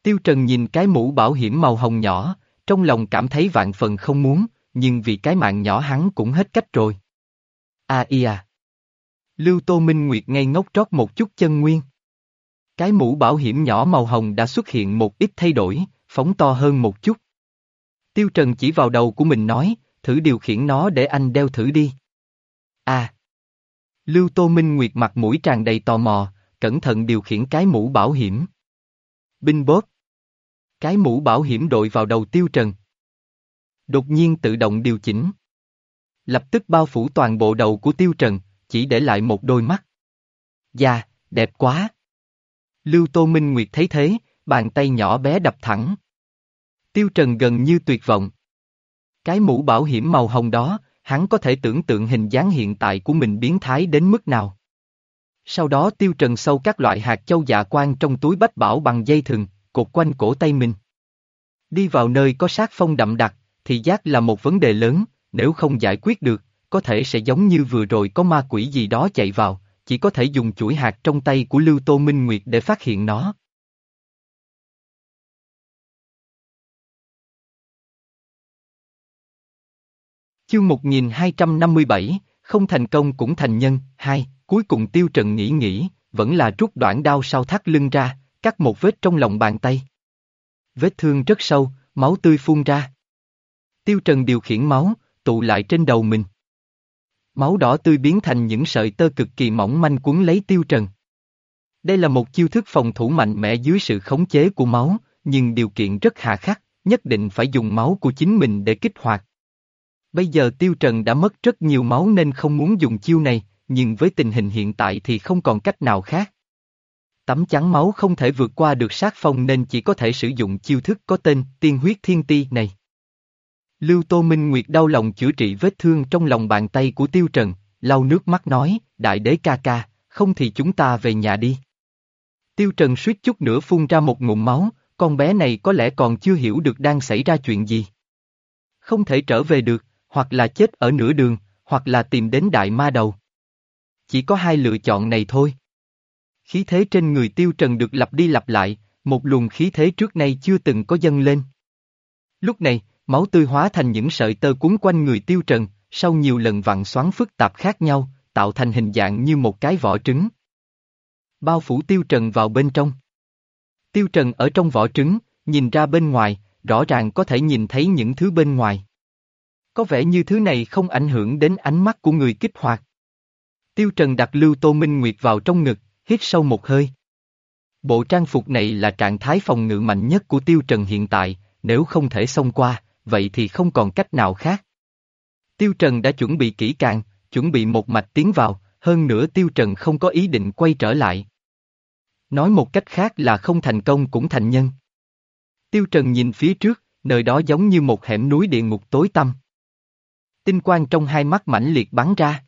Tiêu Trần nhìn cái mũ bảo hiểm màu hồng nhỏ, trong lòng cảm thấy vạn phần không muốn, nhưng vì cái mạng nhỏ hắn cũng hết cách rồi. À y à. Lưu Tô Minh Nguyệt ngay ngốc trót một chút chân nguyên. Cái mũ bảo hiểm nhỏ màu hồng đã xuất hiện một ít thay đổi, phóng to hơn một chút. Tiêu Trần chỉ vào đầu của mình nói, thử điều khiển nó để anh đeo thử đi. À. Lưu Tô Minh Nguyệt mặt mũi tràn đầy tò mò, cẩn thận điều khiển cái mũ bảo hiểm. Binh bóp. Cái mũ bảo hiểm đội vào đầu Tiêu Trần. Đột nhiên tự động điều chỉnh. Lập tức bao phủ toàn bộ đầu của Tiêu Trần, chỉ để lại một đôi mắt. Dạ, đẹp quá. Lưu Tô Minh Nguyệt thấy thế, bàn tay nhỏ bé đập thẳng. Tiêu Trần gần như tuyệt vọng. Cái mũ bảo hiểm màu hồng đó, hắn có thể tưởng tượng hình dáng hiện tại của mình biến thái đến mức nào. Sau đó Tiêu Trần sâu các loại hạt châu dạ quan trong túi bách bảo bằng dây thừng, cột quanh cổ tay mình. Đi vào nơi có sát phong đậm đặc, thì giác là một vấn đề lớn, nếu không giải quyết được, có thể sẽ giống như vừa rồi có ma quỷ gì đó chạy vào, chỉ có thể dùng chuỗi hạt trong tay của Lưu Tô Minh Nguyệt để phát hiện nó. Chương 1257, không thành công cũng thành nhân, hai, cuối cùng Tiêu Trần nghĩ nghĩ, vẫn là rút đoạn đao sau thắt lưng ra, cắt một vết trong lòng bàn tay. Vết thương rất sâu, máu tươi phun ra. Tiêu Trần điều khiển máu, tụ lại trên đầu mình. Máu đỏ tươi biến thành những sợi tơ cực kỳ mỏng manh cuốn lấy Tiêu Trần. Đây là một chiêu thức phòng thủ mạnh mẽ dưới sự khống chế của máu, nhưng điều kiện rất hà khắc, nhất định phải dùng máu của chính mình để kích hoạt. Bây giờ Tiêu Trần đã mất rất nhiều máu nên không muốn dùng chiêu này, nhưng với tình hình hiện tại thì không còn cách nào khác. Tấm chắn máu không thể vượt qua được sát phong nên chỉ có thể sử dụng chiêu thức có tên tiên huyết thiên ti này. Lưu Tô Minh Nguyệt đau lòng chữa trị vết thương trong lòng bàn tay của Tiêu Trần, lau nước mắt nói, đại đế ca ca, không thì chúng ta về nhà đi. Tiêu Trần suýt chút nữa phun ra một ngụm máu, con bé này có lẽ còn chưa hiểu được đang xảy ra chuyện gì. Không thể trở về được, hoặc là chết ở nửa đường, hoặc là tìm đến đại ma đầu. Chỉ có hai lựa chọn này thôi. Khí thế trên người tiêu trần được lặp đi lặp lại, một luồng khí thế trước nay chưa từng có dâng lên. Lúc này, máu tươi hóa thành những sợi tơ cuốn quanh người tiêu trần, sau nhiều lần vặn xoắn phức tạp khác nhau, tạo thành hình dạng như một cái vỏ trứng. Bao phủ tiêu trần vào bên trong. Tiêu trần ở trong vỏ trứng, nhìn ra bên ngoài, rõ ràng có thể nhìn thấy những thứ bên ngoài. Có vẻ như thứ này không ảnh hưởng đến ánh mắt của người kích hoạt. Tiêu Trần đặt Lưu Tô Minh Nguyệt vào trong ngực, hít sâu một hơi. Bộ trang phục này là trạng thái phòng ngự mạnh nhất của Tiêu Trần hiện tại, nếu không thể xông qua, vậy thì không còn cách nào khác. Tiêu Trần đã chuẩn bị kỹ càng, chuẩn bị một mạch tiến vào, hơn nữa Tiêu Trần không có ý định quay trở lại. Nói một cách khác là không thành công cũng thành nhân. Tiêu Trần nhìn phía trước, nơi đó giống như một hẻm núi địa ngục tối tăm. Tinh quang trong hai mắt mãnh liệt bắn ra.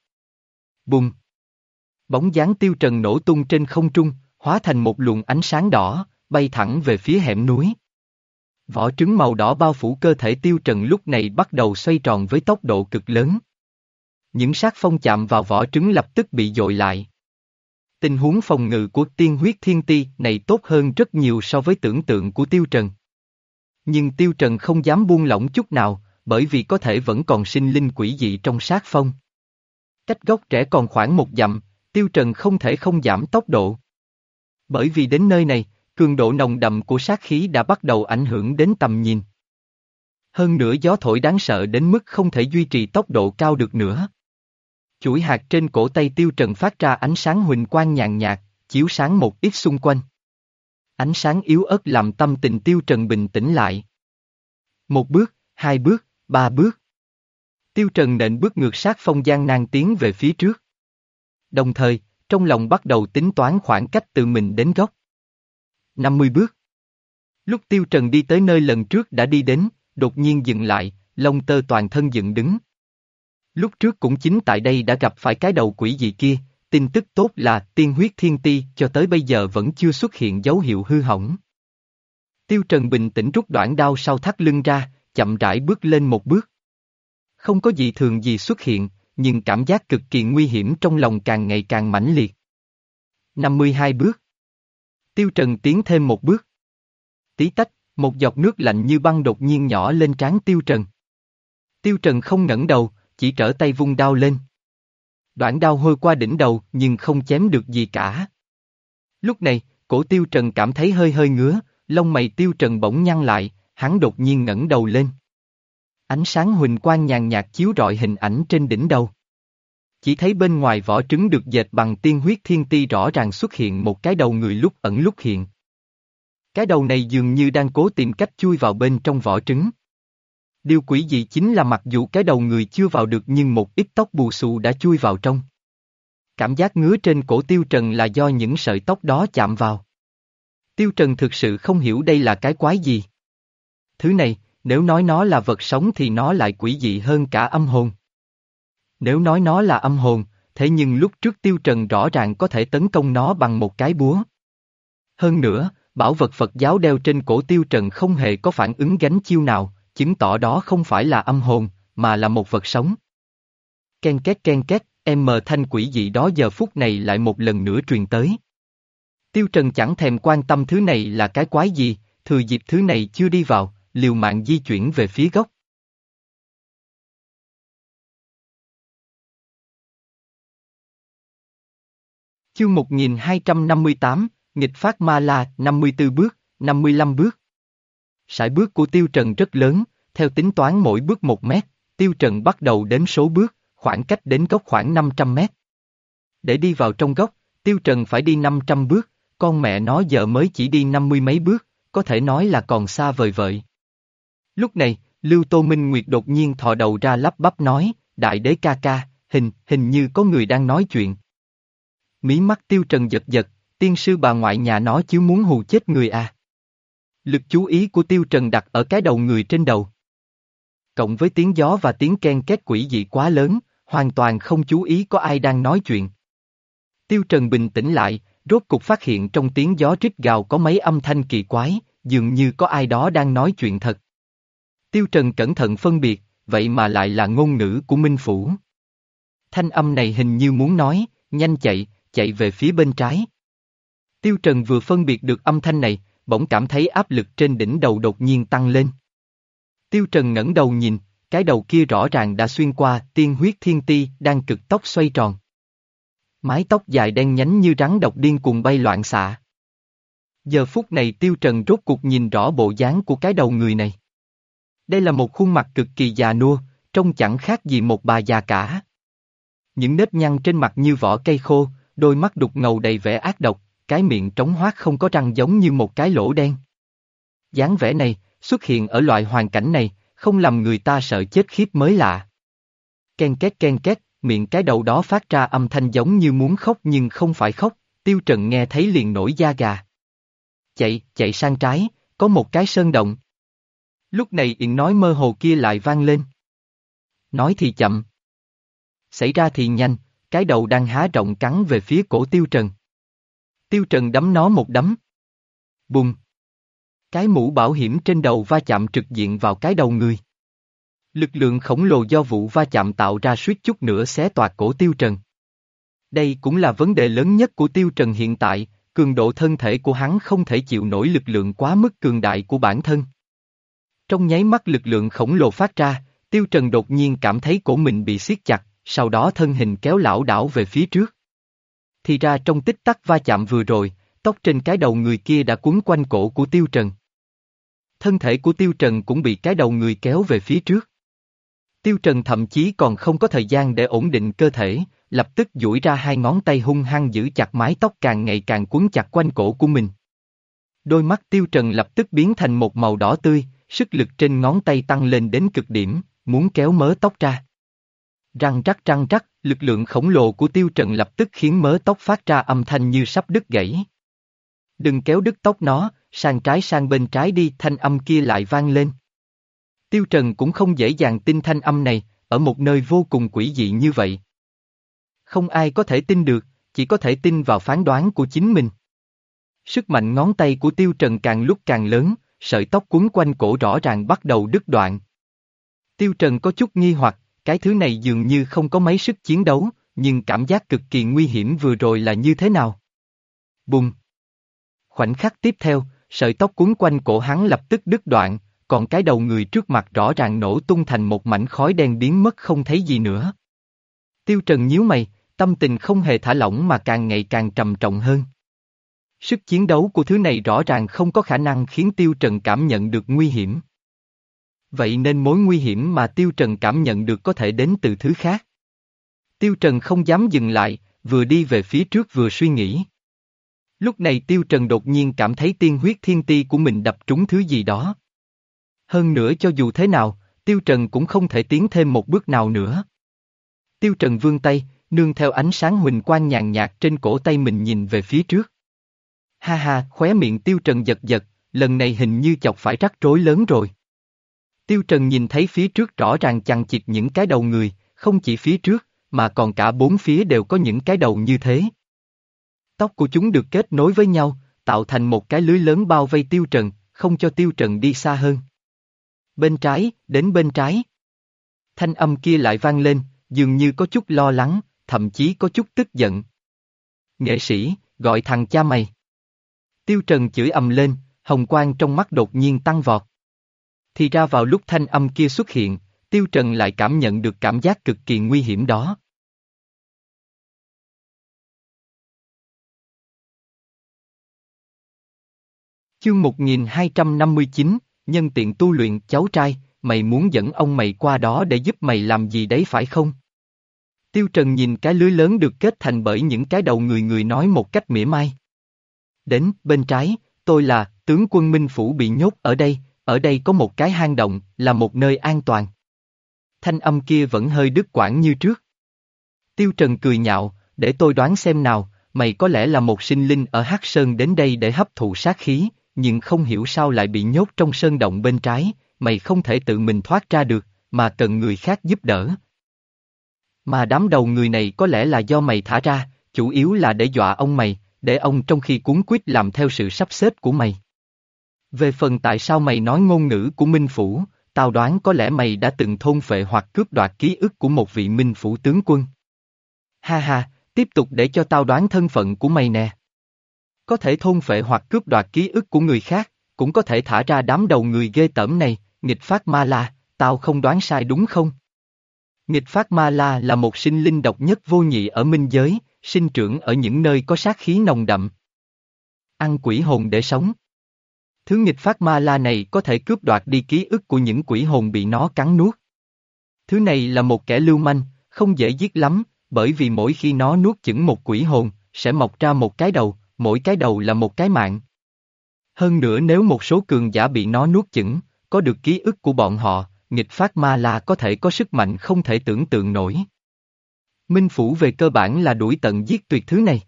Bùng! Bóng dáng tiêu trần nổ tung trên không trung, hóa thành một luồng ánh sáng đỏ, bay thẳng về phía hẻm núi. Vỏ trứng màu đỏ bao phủ cơ thể tiêu trần lúc này bắt đầu xoay tròn với tốc độ cực lớn. Những sát phong chạm vào vỏ trứng lập tức bị dội lại. Tình huống phòng ngự của tiên huyết thiên ti này tốt hơn rất nhiều so với tưởng tượng của tiêu trần. Nhưng tiêu trần không dám buông lỏng chút nào, bởi vì có thể vẫn còn sinh linh quỷ dị trong sát phong. Cách gốc trẻ còn khoảng một dặm, Tiêu Trần không thể không giảm tốc độ. Bởi vì đến nơi này, cường độ nồng đậm của sát khí đã bắt đầu ảnh hưởng đến tầm nhìn. Hơn nữa gió thổi đáng sợ đến mức không thể duy trì tốc độ cao được nữa. Chuỗi hạt trên cổ tay Tiêu Trần phát ra ánh sáng huỳnh quang nhàn nhạt, chiếu sáng một ít xung quanh. Ánh sáng yếu ớt làm tâm tình Tiêu Trần bình tĩnh lại. Một bước, hai bước, ba bước. Tiêu Trần nện bước ngược sát phong gian nan tiến về phía trước. Đồng thời, trong lòng bắt đầu tính toán khoảng cách từ mình đến góc. 50 bước. Lúc Tiêu Trần đi tới nơi lần trước đã đi đến, đột nhiên dừng lại, lông tơ toàn thân dựng đứng. Lúc trước cũng chính tại đây đã gặp phải cái đầu quỷ gì kia, tin tức tốt là tiên huyết thiên ti cho tới bây giờ vẫn chưa xuất hiện dấu hiệu hư hỏng. Tiêu Trần bình tĩnh rút đoạn đao sau thắt lưng ra, chậm rãi bước lên một bước. Không có gì thường gì xuất hiện, nhưng cảm giác cực kỳ nguy hiểm trong lòng càng ngày càng mãnh liệt. 52 bước. Tiêu Trần tiến thêm một bước. Tí tách, một giọt nước lạnh như băng đột nhiên nhỏ lên trán Tiêu Trần. Tiêu Trần không ngẩng đầu, chỉ trở tay vung đao lên. Đoạn đao hôi qua đỉnh đầu nhưng không chém được gì cả. Lúc này, cổ Tiêu Trần cảm thấy hơi hơi ngứa, lông mày Tiêu Trần bỗng nhăn lại, hắn đột nhiên ngẩng đầu lên. Ánh sáng huỳnh quang nhàn nhạt chiếu rọi hình ảnh trên đỉnh đầu. Chỉ thấy bên ngoài vỏ trứng được dệt bằng tiên huyết thiên ti rõ ràng xuất hiện một cái đầu người lúc ẩn lúc hiện. Cái đầu này dường như đang cố tìm cách chui vào bên trong vỏ trứng. Điều quỷ dị chính là mặc dù cái đầu người chưa vào được nhưng một ít tóc bù xù đã chui vào trong. Cảm giác ngứa trên cổ Tiêu Trần là do những sợi tóc đó chạm vào. Tiêu Trần thực sự không hiểu đây là cái quái gì. Thứ này, nếu nói nó là vật sống thì nó lại quỷ dị hơn cả âm hồn. Nếu nói nó là âm hồn, thế nhưng lúc trước Tiêu Trần rõ ràng có thể tấn công nó bằng một cái búa. Hơn nữa, bảo vật Phật giáo đeo trên cổ Tiêu Trần không hề có phản ứng gánh chiêu nào, chứng tỏ đó không phải là âm hồn, mà là một vật sống. Ken két ken két, em mờ thanh quỷ dị đó giờ phút này lại một lần nữa truyền tới. Tiêu Trần chẳng thèm quan tâm thứ này là cái quái gì, thừa dịp thứ này chưa đi vào, liều mạng di chuyển về phía gốc. Chương 1258, nghịch phát ma la, 54 bước, 55 bước. Sải bước của Tiêu Trần rất lớn, theo tính toán mỗi bước một mét, Tiêu Trần bắt đầu đếm số bước, khoảng cách đến gốc khoảng 500 mét. Để đi vào trong gốc, Tiêu Trần phải đi 500 bước, con mẹ nó giờ mới chỉ đi năm mươi mấy bước, có thể nói là còn xa vời vợi. Lúc này, Lưu Tô Minh Nguyệt đột nhiên thò đầu ra lắp bắp nói, đại đế ca ca, hình, hình như có người đang nói chuyện. Mí mắt tiêu trần giật giật, tiên sư bà ngoại nhà nó chứ muốn hù chết người à. Lực chú ý của tiêu trần đặt ở cái đầu người trên đầu. Cộng với tiếng gió và tiếng ken két quỷ dị quá lớn, hoàn toàn không chú ý có ai đang nói chuyện. Tiêu trần bình tĩnh lại, rốt cục phát hiện trong tiếng gió rít gào có mấy âm thanh kỳ quái, dường như có ai đó đang nói chuyện thật. Tiêu Trần cẩn thận phân biệt, vậy mà lại là ngôn ngữ của Minh Phủ. Thanh âm này hình như muốn nói, nhanh chạy, chạy về phía bên trái. Tiêu Trần vừa phân biệt được âm thanh này, bỗng cảm thấy áp lực trên đỉnh đầu đột nhiên tăng lên. Tiêu Trần ngẩng đầu nhìn, cái đầu kia rõ ràng đã xuyên qua tiên huyết thiên ti đang cực tốc xoay tròn. Mái tóc dài đen nhánh như rắn độc điên cùng bay loạn xạ. Giờ phút này Tiêu Trần rốt cuộc nhìn rõ bộ dáng của cái đầu người này. Đây là một khuôn mặt cực kỳ già nua, trông chẳng khác gì một bà già cả. Những nếp nhăn trên mặt như vỏ cây khô, đôi mắt đục ngầu đầy vẻ ác độc, cái miệng trống hoác không có răng giống như một cái lỗ đen. dáng vẻ này, xuất hiện ở loại hoàn cảnh này, không làm người ta sợ chết khiếp mới lạ. Ken két ken két, miệng cái đầu đó phát ra âm thanh giống như muốn khóc nhưng không phải khóc, tiêu trần nghe thấy liền nổi da gà. Chạy, chạy sang trái, có một cái sơn động. Lúc này yện nói mơ hồ kia lại vang lên. Nói thì chậm. Xảy ra thì nhanh, cái đầu đang há rộng cắn về phía cổ tiêu trần. Tiêu trần đấm nó một đấm. Bùng. Cái mũ bảo hiểm trên đầu va chạm trực diện vào cái đầu người. Lực lượng khổng lồ do vụ va chạm tạo ra suýt chút nữa xé toạc cổ tiêu trần. Đây cũng là vấn đề lớn nhất của tiêu trần hiện tại, cường độ thân thể của hắn không thể chịu nổi lực lượng quá mức cường đại của bản thân. Trong nháy mắt lực lượng khổng lồ phát ra, Tiêu Trần đột nhiên cảm thấy cổ mình bị siết chặt, sau đó thân hình kéo lão đảo về phía trước. Thì ra trong tích tắc va chạm vừa rồi, tóc trên cái đầu người kia đã cuốn quanh cổ của Tiêu Trần. Thân thể của Tiêu Trần cũng bị cái đầu người kéo về phía trước. Tiêu Trần thậm chí còn không có thời gian để ổn định cơ thể, lập tức duỗi ra hai ngón tay hung hăng giữ chặt mái tóc càng ngày càng cuốn chặt quanh cổ của mình. Đôi mắt Tiêu Trần lập tức biến thành một màu đỏ tươi, sức lực trên ngón tay tăng lên đến cực điểm, muốn kéo mớ tóc ra. Răng rắc răng rắc, lực lượng khổng lồ của tiêu trần lập tức khiến mớ tóc phát ra âm thanh như sắp đứt gãy. Đừng kéo đứt tóc nó, sang trái sang bên trái đi thanh âm kia lại vang lên. Tiêu trần cũng không dễ dàng tin thanh âm này, ở một nơi vô cùng quỷ dị như vậy. Không ai có thể tin được, chỉ có thể tin vào phán đoán của chính mình. Sức mạnh ngón tay của tiêu trần càng lúc càng lớn, sợi tóc cuốn quanh cổ rõ ràng bắt đầu đứt đoạn. Tiêu Trần có chút nghi hoặc, cái thứ này dường như không có mấy sức chiến đấu, nhưng cảm giác cực kỳ nguy hiểm vừa rồi là như thế nào? Bùng! Khoảnh khắc tiếp theo, sợi tóc cuốn quanh cổ hắn lập tức đứt đoạn, còn cái đầu người trước mặt rõ ràng nổ tung thành một mảnh khói đen biến mất không thấy gì nữa. Tiêu Trần nhíu mày, tâm tình không hề thả lỏng mà càng ngày càng trầm trọng hơn. Sức chiến đấu của thứ này rõ ràng không có khả năng khiến Tiêu Trần cảm nhận được nguy hiểm. Vậy nên mối nguy hiểm mà Tiêu Trần cảm nhận được có thể đến từ thứ khác. Tiêu Trần không dám dừng lại, vừa đi về phía trước vừa suy nghĩ. Lúc này Tiêu Trần đột nhiên cảm thấy tiên huyết thiên ti của mình đập trúng thứ gì đó. Hơn nữa cho dù thế nào, Tiêu Trần cũng không thể tiến thêm một bước nào nữa. Tiêu Trần vươn tay, nương theo ánh sáng huỳnh quang nhàn nhạt trên cổ tay mình nhìn về phía trước. Ha ha, khóe miệng Tiêu Trần giật giật, lần này hình như chọc phải rắc rối lớn rồi. Tiêu Trần nhìn thấy phía trước rõ ràng chằng chịt những cái đầu người, không chỉ phía trước, mà còn cả bốn phía đều có những cái đầu như thế. Tóc của chúng được kết nối với nhau, tạo thành một cái lưới lớn bao vây Tiêu Trần, không cho Tiêu Trần đi xa hơn. Bên trái, đến bên trái. Thanh âm kia lại vang lên, dường như có chút lo lắng, thậm chí có chút tức giận. Nghệ sĩ, gọi thằng cha mày. Tiêu Trần chửi ầm lên, hồng quang trong mắt đột nhiên tăng vọt. Thì ra vào lúc thanh âm kia xuất hiện, Tiêu Trần lại cảm nhận được cảm giác cực kỳ nguy hiểm đó. Chương 1259, nhân tiện tu luyện cháu trai, mày muốn dẫn ông mày qua đó để giúp mày làm gì đấy phải không? Tiêu Trần nhìn cái lưới lớn được kết thành bởi những cái đầu người người nói một cách mỉa mai. Đến, bên trái, tôi là, tướng quân Minh Phủ bị nhốt ở đây, ở đây có một cái hang động, là một nơi an toàn. Thanh âm kia vẫn hơi đứt quãng như trước. Tiêu Trần cười nhạo, để tôi đoán xem nào, mày có lẽ là một sinh linh ở Hắc Sơn đến đây để hấp thụ sát khí, nhưng không hiểu sao lại bị nhốt trong sơn động bên trái, mày không thể tự mình thoát ra được, mà cần người khác giúp đỡ. Mà đám đầu người này có lẽ là do mày thả ra, chủ yếu là để dọa ông mày, để ông trong khi cuốn quýt làm theo sự sắp xếp của mày. Về phần tại sao mày nói ngôn ngữ của Minh Phủ, tao đoán có lẽ mày đã từng thôn phệ hoặc cướp đoạt ký ức của một vị Minh Phủ tướng quân. Ha ha, tiếp tục để cho tao đoán thân phận của mày nè. Có thể thôn phệ hoặc cướp đoạt ký ức của người khác, cũng có thể thả ra đám đầu người ghê tởm này, nghịch phát ma la, tao không đoán sai đúng không? Nghịch phát ma la là một sinh linh độc nhất vô nhị ở minh giới, sinh trưởng ở những nơi có sát khí nồng đậm. Ăn quỷ hồn để sống. Thứ nghịch phát ma la này có thể cướp đoạt đi ký ức của những quỷ hồn bị nó cắn nuốt. Thứ này là một kẻ lưu manh, không dễ giết lắm, bởi vì mỗi khi nó nuốt chửng một quỷ hồn, sẽ mọc ra một cái đầu, mỗi cái đầu là một cái mạng. Hơn nữa nếu một số cường giả bị nó nuốt chửng, có được ký ức của bọn họ, nghịch phát ma la có thể có sức mạnh không thể tưởng tượng nổi. Minh Phủ về cơ bản là đuổi tận giết tuyệt thứ này.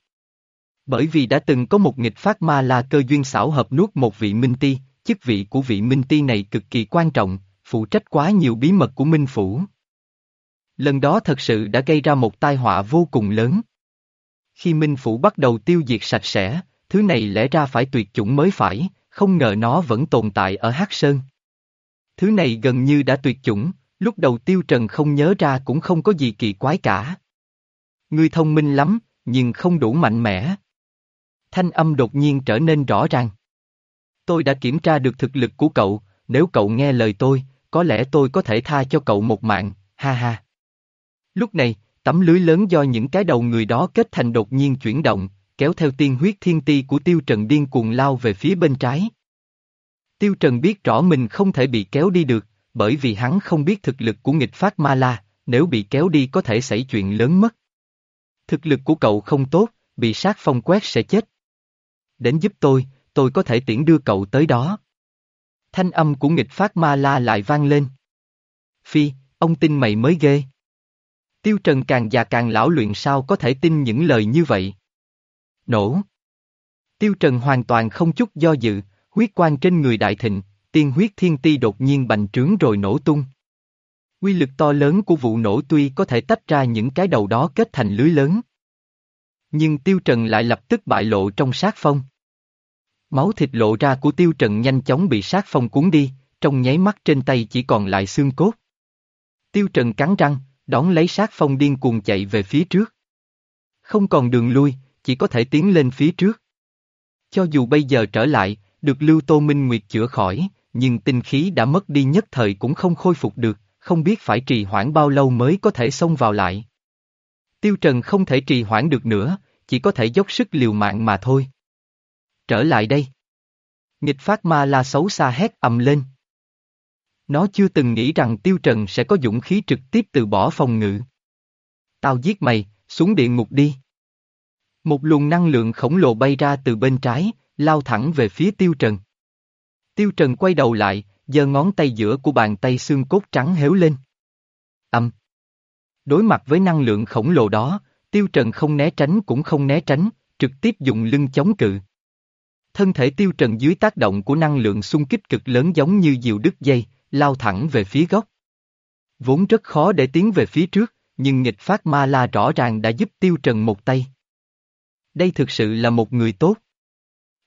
Bởi vì đã từng có một nghịch phát ma là cơ duyên xảo hợp nuốt một vị Minh Ti, chức vị của vị Minh Ti này cực kỳ quan trọng, phụ trách quá nhiều bí mật của Minh Phủ. Lần đó thật sự đã gây ra một tai họa vô cùng lớn. Khi Minh Phủ bắt đầu tiêu diệt sạch sẽ, thứ này lẽ ra phải tuyệt chủng mới phải, không ngờ nó vẫn tồn tại ở Hắc Sơn. Thứ này gần như đã tuyệt chủng, lúc đầu Tiêu Trần không nhớ ra cũng không có gì kỳ quái cả. Ngươi thông minh lắm, nhưng không đủ mạnh mẽ. Thanh âm đột nhiên trở nên rõ ràng. Tôi đã kiểm tra được thực lực của cậu, nếu cậu nghe lời tôi, có lẽ tôi có thể tha cho cậu một mạng, ha ha. Lúc này, tấm lưới lớn do những cái đầu người đó kết thành đột nhiên chuyển động, kéo theo tiên huyết thiên ti của Tiêu Trần điên cuồng lao về phía bên trái. Tiêu Trần biết rõ mình không thể bị kéo đi được, bởi vì hắn không biết thực lực của nghịch phát ma la, nếu bị kéo đi có thể xảy chuyện lớn mất. Thực lực của cậu không tốt, bị sát phong quét sẽ chết. Đến giúp tôi, tôi có thể tiễn đưa cậu tới đó. Thanh âm của nghịch phát ma la lại vang lên. Phi, ông tin mày mới ghê. Tiêu Trần càng già càng lão luyện sao có thể tin những lời như vậy. Nổ. Tiêu Trần hoàn toàn không chút do dự, huyết quang trên người đại thịnh, tiên huyết thiên ti đột nhiên bành trướng rồi nổ tung. Quy lực to lớn của vụ nổ tuy có thể tách ra những cái đầu đó kết thành lưới lớn. Nhưng Tiêu Trần lại lập tức bại lộ trong sát phong. Máu thịt lộ ra của Tiêu Trần nhanh chóng bị sát phong cuốn đi, trong nháy mắt trên tay chỉ còn lại xương cốt. Tiêu Trần cắn răng, đón lấy sát phong điên cuồng chạy về phía trước. Không còn đường lui, chỉ có thể tiến lên phía trước. Cho dù bây giờ trở lại, được Lưu Tô Minh Nguyệt chữa khỏi, nhưng tinh khí đã mất đi nhất thời cũng không khôi phục được, không biết phải trì hoãn bao lâu mới có thể xông vào lại. Tiêu Trần không thể trì hoãn được nữa, chỉ có thể dốc sức liều mạng mà thôi. Trở lại đây. Nghịch phát ma la xấu xa hét ầm lên. Nó chưa từng nghĩ rằng Tiêu Trần sẽ có dũng khí trực tiếp từ bỏ phòng ngự. Tao giết mày, xuống địa ngục đi. Một luồng năng lượng khổng lồ bay ra từ bên trái, lao thẳng về phía Tiêu Trần. Tiêu Trần quay đầu lại, giơ ngón tay giữa của bàn tay xương cốt trắng héo lên. Âm. Đối mặt với năng lượng khổng lồ đó, Tiêu Trần không né tránh cũng không né tránh, trực tiếp dùng lưng chống cự. Thân thể Tiêu Trần dưới tác động của năng lượng xung kích cực lớn giống như diều đứt dây, lao thẳng về phía góc. Vốn rất khó để tiến về phía trước, nhưng nghịch phát ma la rõ ràng đã giúp Tiêu Trần một tay. Đây thực sự là một người tốt.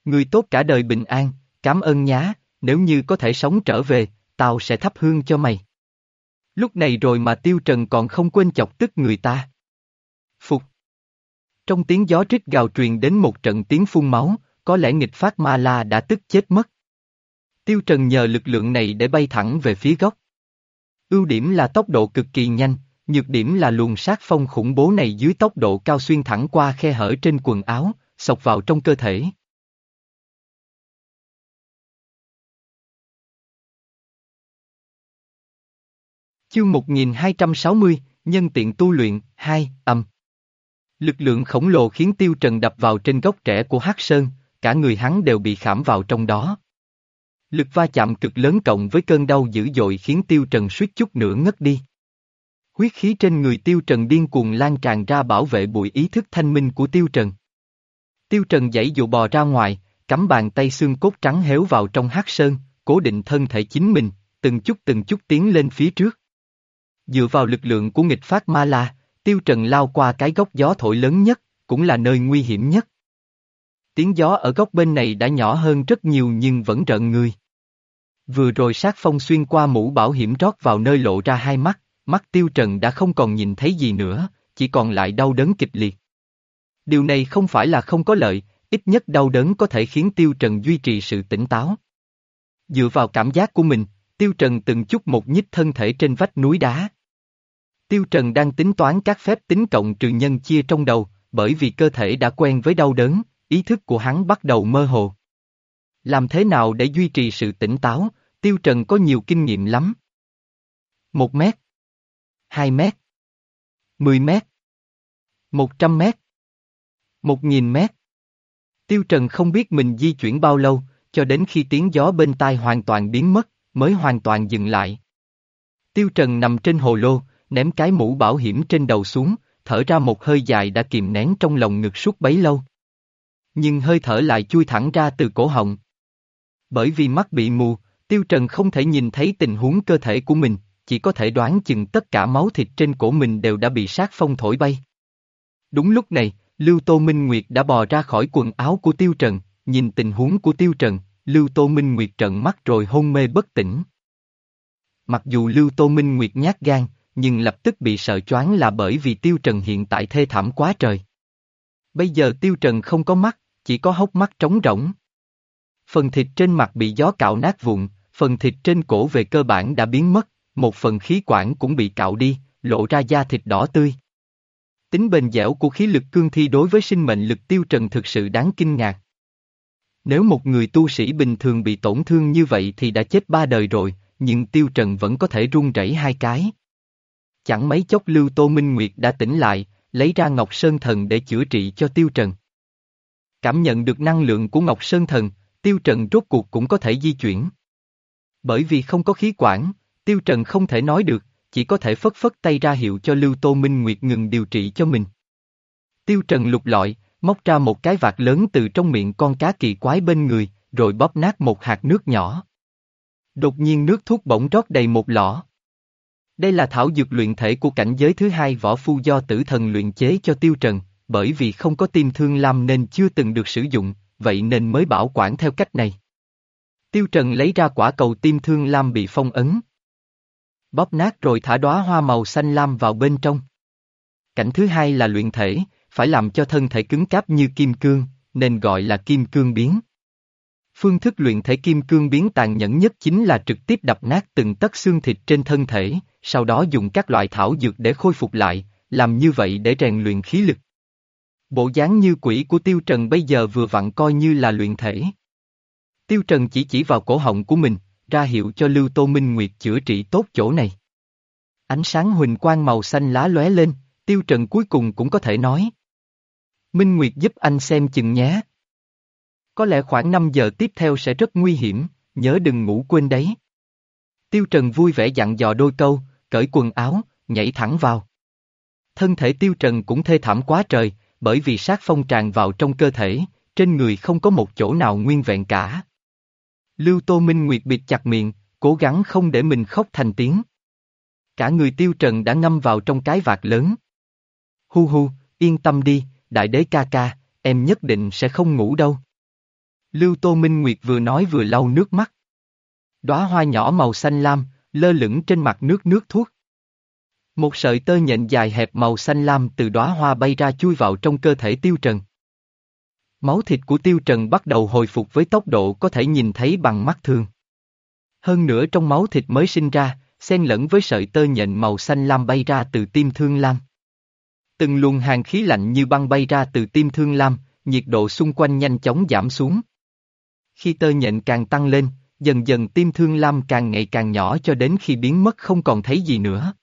Người tốt cả đời bình an, cảm ơn nhá, nếu như có thể sống trở về, tao sẽ thắp hương cho mày. Lúc này rồi mà Tiêu Trần còn không quên chọc tức người ta. Phục. Trong tiếng gió rít gào truyền đến một trận tiếng phun máu, có lẽ nghịch phát ma la đã tức chết mất. Tiêu Trần nhờ lực lượng này để bay thẳng về phía góc. Ưu điểm là tốc độ cực kỳ nhanh, nhược điểm là luồng sát phong khủng bố này dưới tốc độ cao xuyên thẳng qua khe hở trên quần áo, sọc vào trong cơ thể. Chương 1260, Nhân tiện tu luyện, 2, âm. Lực lượng khổng lồ khiến Tiêu Trần đập vào trên gốc trẻ của Hắc Sơn, cả người hắn đều bị khảm vào trong đó. Lực va chạm cực lớn cộng với cơn đau dữ dội khiến Tiêu Trần suýt chút nữa ngất đi. Huyết khí trên người Tiêu Trần điên cuồng lan tràn ra bảo vệ bụi ý thức thanh minh của Tiêu Trần. Tiêu Trần dãy dụ bò ra ngoài, cắm bàn tay xương cốt trắng héo vào trong hắc sơn, cố định thân thể chính mình, từng chút từng chút tiến lên phía trước. Dựa vào lực lượng của nghịch phát ma la, Tiêu Trần lao qua cái góc gió thổi lớn nhất, cũng là nơi nguy hiểm nhất. Tiếng gió ở góc bên này đã nhỏ hơn rất nhiều nhưng vẫn rợn người. Vừa rồi sát phong xuyên qua mũ bảo hiểm rót vào nơi lộ ra hai mắt, mắt tiêu trần đã không còn nhìn thấy gì nữa, chỉ còn lại đau đớn kịch liệt. Điều này không phải là không có lợi, ít nhất đau đớn có thể khiến tiêu trần duy trì sự tỉnh táo. Dựa vào cảm giác của mình, tiêu trần từng chút một nhích thân thể trên vách núi đá. Tiêu trần đang tính toán các phép tính cộng trừ nhân chia trong đầu, bởi vì cơ thể đã quen với đau đớn, ý thức của hắn bắt đầu mơ hồ. Làm thế nào để duy trì sự tỉnh táo, Tiêu Trần có nhiều kinh nghiệm lắm. Một mét. Hai mét. Mười mét. Một trăm mét. Một nghìn mét. Tiêu Trần không biết mình di chuyển bao lâu, cho đến khi tiếng gió bên tai hoàn toàn biến mất, mới hoàn toàn dừng lại. Tiêu Trần nằm trên hồ lô, ném cái mũ bảo hiểm trên đầu xuống, thở ra một hơi dài đã kìm nén trong lòng ngực suốt bấy lâu. Nhưng hơi thở lại chui thẳng ra từ cổ họng. Bởi vì mắt bị mù, Tiêu Trần không thể nhìn thấy tình huống cơ thể của mình, chỉ có thể đoán chừng tất cả máu thịt trên cổ mình đều đã bị sát phong thổi bay. Đúng lúc này, Lưu Tô Minh Nguyệt đã bò ra khỏi quần áo của Tiêu Trần, nhìn tình huống của Tiêu Trần, Lưu Tô Minh Nguyệt trợn mắt rồi hôn mê bất tỉnh. Mặc dù Lưu Tô Minh Nguyệt nhát gan, nhưng lập tức bị sợ choáng là bởi vì Tiêu Trần hiện tại thê thảm quá trời. Bây giờ Tiêu Trần không có mắt, chỉ có hốc mắt trống rỗng. Phần thịt trên mặt bị gió cạo nát vụn, phần thịt trên cổ về cơ bản đã biến mất, một phần khí quản cũng bị cạo đi, lộ ra da thịt đỏ tươi. Tính bền dẻo của khí lực cương thi đối với sinh mệnh lực tiêu trần thực sự đáng kinh ngạc. Nếu một người tu sĩ bình thường bị tổn thương như vậy thì đã chết ba đời rồi, nhưng tiêu trần vẫn có thể run rẩy hai cái. Chẳng mấy chốc Lưu Tô Minh Nguyệt đã tỉnh lại, lấy ra Ngọc Sơn Thần để chữa trị cho tiêu trần. Cảm nhận được năng lượng của Ngọc Sơn Thần, tiêu trần rốt cuộc cũng có thể di chuyển. Bởi vì không có khí quản, tiêu trần không thể nói được, chỉ có thể phất phất tay ra hiệu cho Lưu Tô Minh Nguyệt ngừng điều trị cho mình. Tiêu trần lục lọi, móc ra một cái vạt lớn từ trong miệng con cá kỳ quái bên người, rồi bóp nát một hạt nước nhỏ. Đột nhiên nước thuốc bỗng rót đầy một lọ. Đây là thảo dược luyện thể của cảnh giới thứ hai võ phu do tử thần luyện chế cho tiêu trần, bởi vì không có tim thương lam nên chưa từng được sử dụng, vậy nên mới bảo quản theo cách này. Tiêu Trần lấy ra quả cầu tim thương lam bị phong ấn. Bóp nát rồi thả đóa hoa màu xanh lam vào bên trong. Cảnh thứ hai là luyện thể, phải làm cho thân thể cứng cáp như kim cương, nên gọi là kim cương biến. Phương thức luyện thể kim cương biến tàn nhẫn nhất chính là trực tiếp đập nát từng tấc xương thịt trên thân thể, sau đó dùng các loại thảo dược để khôi phục lại, làm như vậy để rèn luyện khí lực. Bộ dáng như quỷ của Tiêu Trần bây giờ vừa vặn coi như là luyện thể. Tiêu Trần chỉ chỉ vào cổ họng của mình, ra hiệu cho Lưu Tô Minh Nguyệt chữa trị tốt chỗ này. Ánh sáng huỳnh quang màu xanh lá lóe lên, Tiêu Trần cuối cùng cũng có thể nói. Minh Nguyệt giúp anh xem chừng nhé. Có lẽ khoảng 5 giờ tiếp theo sẽ rất nguy hiểm, nhớ đừng ngủ quên đấy. Tiêu Trần vui vẻ dặn dò đôi câu, cởi quần áo, nhảy thẳng vào. Thân thể Tiêu Trần cũng thê thảm quá trời, bởi vì sát phong tràn vào trong cơ thể, trên người không có một chỗ nào nguyên vẹn cả. Lưu Tô Minh Nguyệt bịt chặt miệng, cố gắng không để mình khóc thành tiếng. Cả người Tiêu Trần đã ngâm vào trong cái vạt lớn. Hu hu, yên tâm đi, đại đế ca ca, em nhất định sẽ không ngủ đâu. Lưu Tô Minh Nguyệt vừa nói vừa lau nước mắt. Đóa hoa nhỏ màu xanh lam, lơ lửng trên mặt nước nước thuốc. Một sợi tơ nhện dài hẹp màu xanh lam từ đóa hoa bay ra chui vào trong cơ thể Tiêu Trần. Máu thịt của Tiêu Trần bắt đầu hồi phục với tốc độ có thể nhìn thấy bằng mắt thường. Hơn nữa trong máu thịt mới sinh ra, xen lẫn với sợi tơ nhện màu xanh lam bay ra từ tim thương lam. Từng luồng hàng khí lạnh như băng bay ra từ tim thương lam, nhiệt độ xung quanh nhanh chóng giảm xuống. Khi tơ nhện càng tăng lên, dần dần tim thương lam càng ngày càng nhỏ cho đến khi biến mất không còn thấy gì nữa.